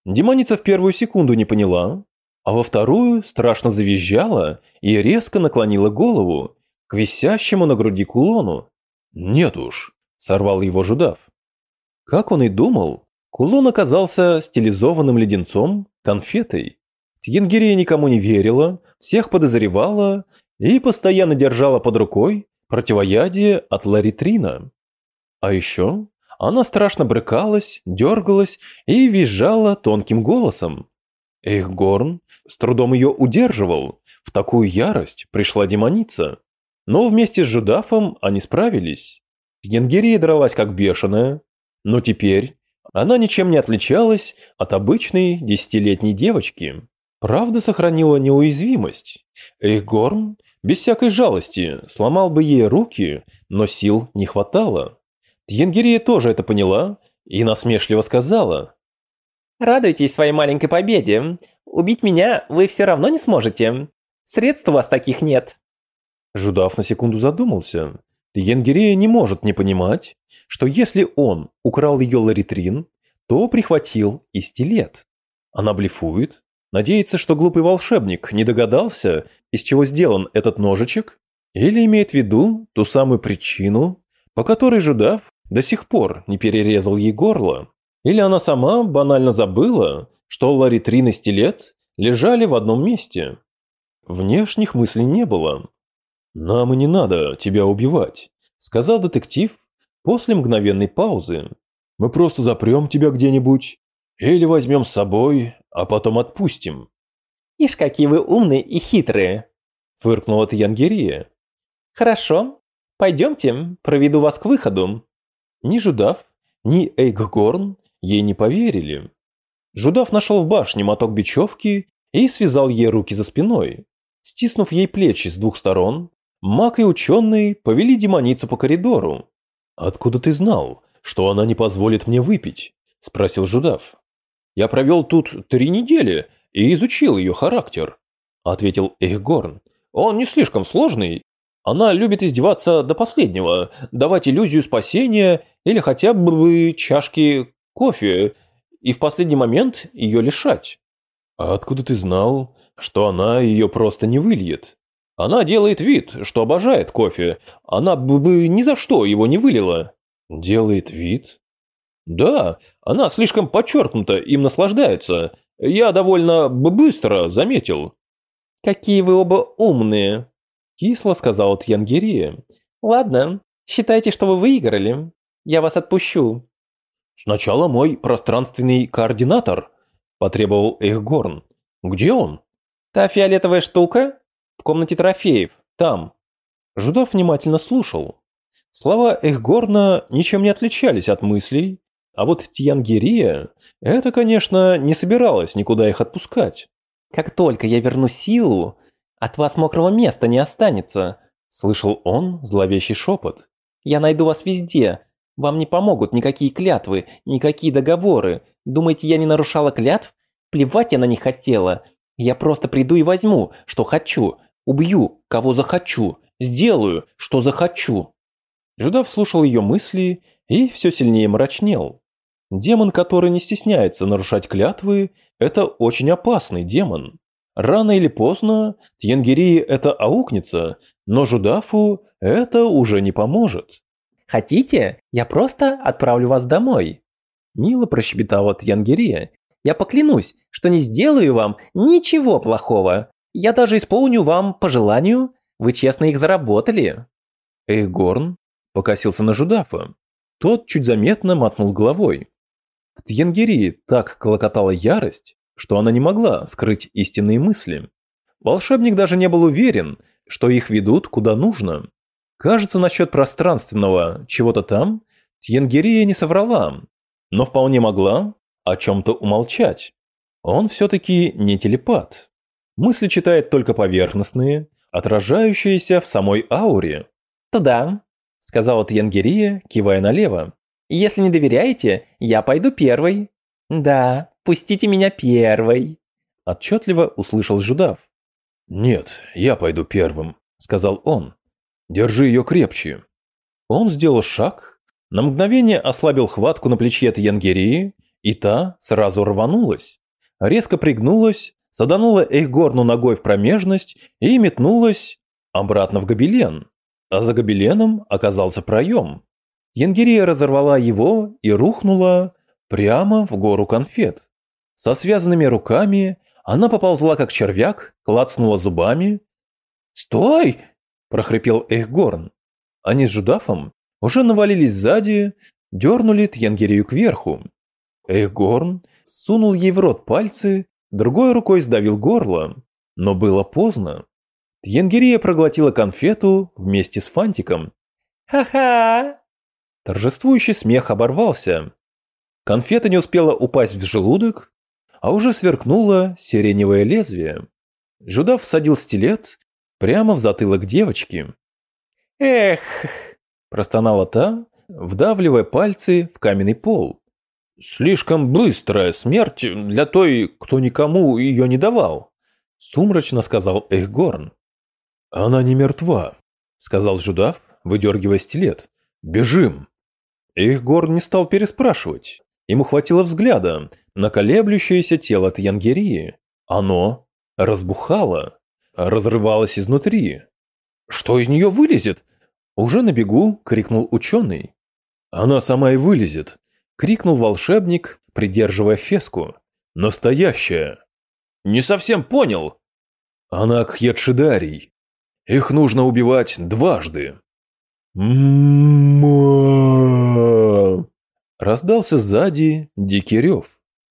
Демоница в первую секунду не поняла, а во вторую страшно завизжала и резко наклонила голову к висящему на груди кулону. «Нет уж», — сорвал его Жудав. Как он и думал, кулон оказался стилизованным леденцом, конфетой. Тьенгирия никому не верила, всех подозревала и постоянно держала под рукой противоядие от ларитрина. А еще она страшно брыкалась, дергалась и визжала тонким голосом. Эхгорн с трудом ее удерживал, в такую ярость пришла демоница. Но вместе с Жудафом они справились. Генгерия дралась как бешеная, но теперь она ничем не отличалась от обычной десятилетней девочки. Правда сохранила неуязвимость. Эйхгорн без всякой жалости сломал бы ей руки, но сил не хватало. Тьенгерия тоже это поняла и насмешливо сказала. «Радуйтесь своей маленькой победе. Убить меня вы все равно не сможете. Средств у вас таких нет». Жудав на секунду задумался. Тьенгерия не может не понимать, что если он украл ее ларитрин, то прихватил и стилет. Она блефует, надеется, что глупый волшебник не догадался, из чего сделан этот ножичек, или имеет в виду ту самую причину, по которой Жудав до сих пор не перерезал ей горло. Или она сама банально забыла, что ларитрин и стилет лежали в одном месте. Внешних мыслей не было. «Нам и не надо тебя убивать», — сказал детектив после мгновенной паузы. «Мы просто запрем тебя где-нибудь или возьмем с собой, а потом отпустим». «Ишь, какие вы умные и хитрые!» — фыркнула Тьянгерия. «Хорошо, пойдемте, проведу вас к выходу». Ни Жудав, ни Эйггорн ей не поверили. Жудав нашел в башне моток бечевки и связал ей руки за спиной. Стиснув ей плечи с двух сторон, маг и ученый повели демоницу по коридору. «Откуда ты знал, что она не позволит мне выпить?» – спросил Жудав. «Я провел тут три недели и изучил ее характер», – ответил Эйхгорн. «Он не слишком сложный. Она любит издеваться до последнего, давать иллюзию спасения или хотя бы чашки кофе, и в последний момент ее лишать. А откуда ты знал, что она ее просто не выльет? Она делает вид, что обожает кофе. Она бы ни за что его не вылила. Делает вид? Да, она слишком подчеркнуто им наслаждается. Я довольно быстро заметил. Какие вы оба умные, кисло сказал Тьянгерия. Ладно, считайте, что вы выиграли. Я вас отпущу. Сначала мой пространственный координатор, потребовал Эхгорн. Где он? Та фиолетовая штука? В комнате трофеев, там. Жудов внимательно слушал. Слова Эхгорна ничем не отличались от мыслей, А вот Тьянгирия, это, конечно, не собиралась никуда их отпускать. «Как только я верну силу, от вас мокрого места не останется», – слышал он зловещий шепот. «Я найду вас везде. Вам не помогут никакие клятвы, никакие договоры. Думаете, я не нарушала клятв? Плевать я на них хотела. Я просто приду и возьму, что хочу. Убью, кого захочу. Сделаю, что захочу». Жудав слушал ее мысли и все сильнее мрачнел. Демон, который не стесняется нарушать клятвы, это очень опасный демон. Рано или поздно Тьенгерии это аукнется, но Жудафу это уже не поможет. «Хотите? Я просто отправлю вас домой», – мило прощебетала Тьянгерия. «Я поклянусь, что не сделаю вам ничего плохого. Я даже исполню вам по желанию. Вы честно их заработали». Эйгорн покосился на Жудафа. Тот чуть заметно мотнул головой. В Тьенгерии так колокотала ярость, что она не могла скрыть истинные мысли. Волшебник даже не был уверен, что их ведут куда нужно. Кажется, насчет пространственного чего-то там Тьенгерия не соврала, но вполне могла о чем-то умолчать. Он все-таки не телепат. Мысли читает только поверхностные, отражающиеся в самой ауре. «Туда», — сказала Тьенгерия, кивая налево. «Если не доверяете, я пойду первой». «Да, пустите меня первой», — отчетливо услышал Жудав. «Нет, я пойду первым», — сказал он. «Держи ее крепче». Он сделал шаг, на мгновение ослабил хватку на плече Тьенгерии, и та сразу рванулась. Резко пригнулась, саданула Эйхгорну ногой в промежность и метнулась обратно в гобелен. А за гобеленом оказался проем. Янгирия разорвала его и рухнула прямо в гору конфет. Со связанными руками она поползла как червяк, клацнула зубами. «Стой!» – прохрипел Эйхгорн. Они с Жудафом уже навалились сзади, дернули Тьянгирию кверху. Эйхгорн сунул ей в рот пальцы, другой рукой сдавил горло. Но было поздно. Тьянгирия проглотила конфету вместе с фантиком. «Ха-ха!» Торжествующий смех оборвался. Конфета не успела упасть в желудок, а уже сверкнуло сиреневое лезвие. Жудав всадил стилет прямо в затылок девочки. «Эх!» – простонала та, вдавливая пальцы в каменный пол. «Слишком быстрая смерть для той, кто никому ее не давал», – сумрачно сказал Эхгорн. «Она не мертва», – сказал Жудав, выдергивая стилет. «Бежим!» Эхгорн не стал переспрашивать. Ему хватило взгляда на колеблющееся тело Тьянгерии. Оно разбухало, разрывалось изнутри. «Что из нее вылезет?» Уже на бегу крикнул ученый. «Она сама и вылезет!» Крикнул волшебник, придерживая феску. «Настоящая!» «Не совсем понял!» «Она Кхьедшидарий. Их нужно убивать дважды!» Раздался сзади дикий рев.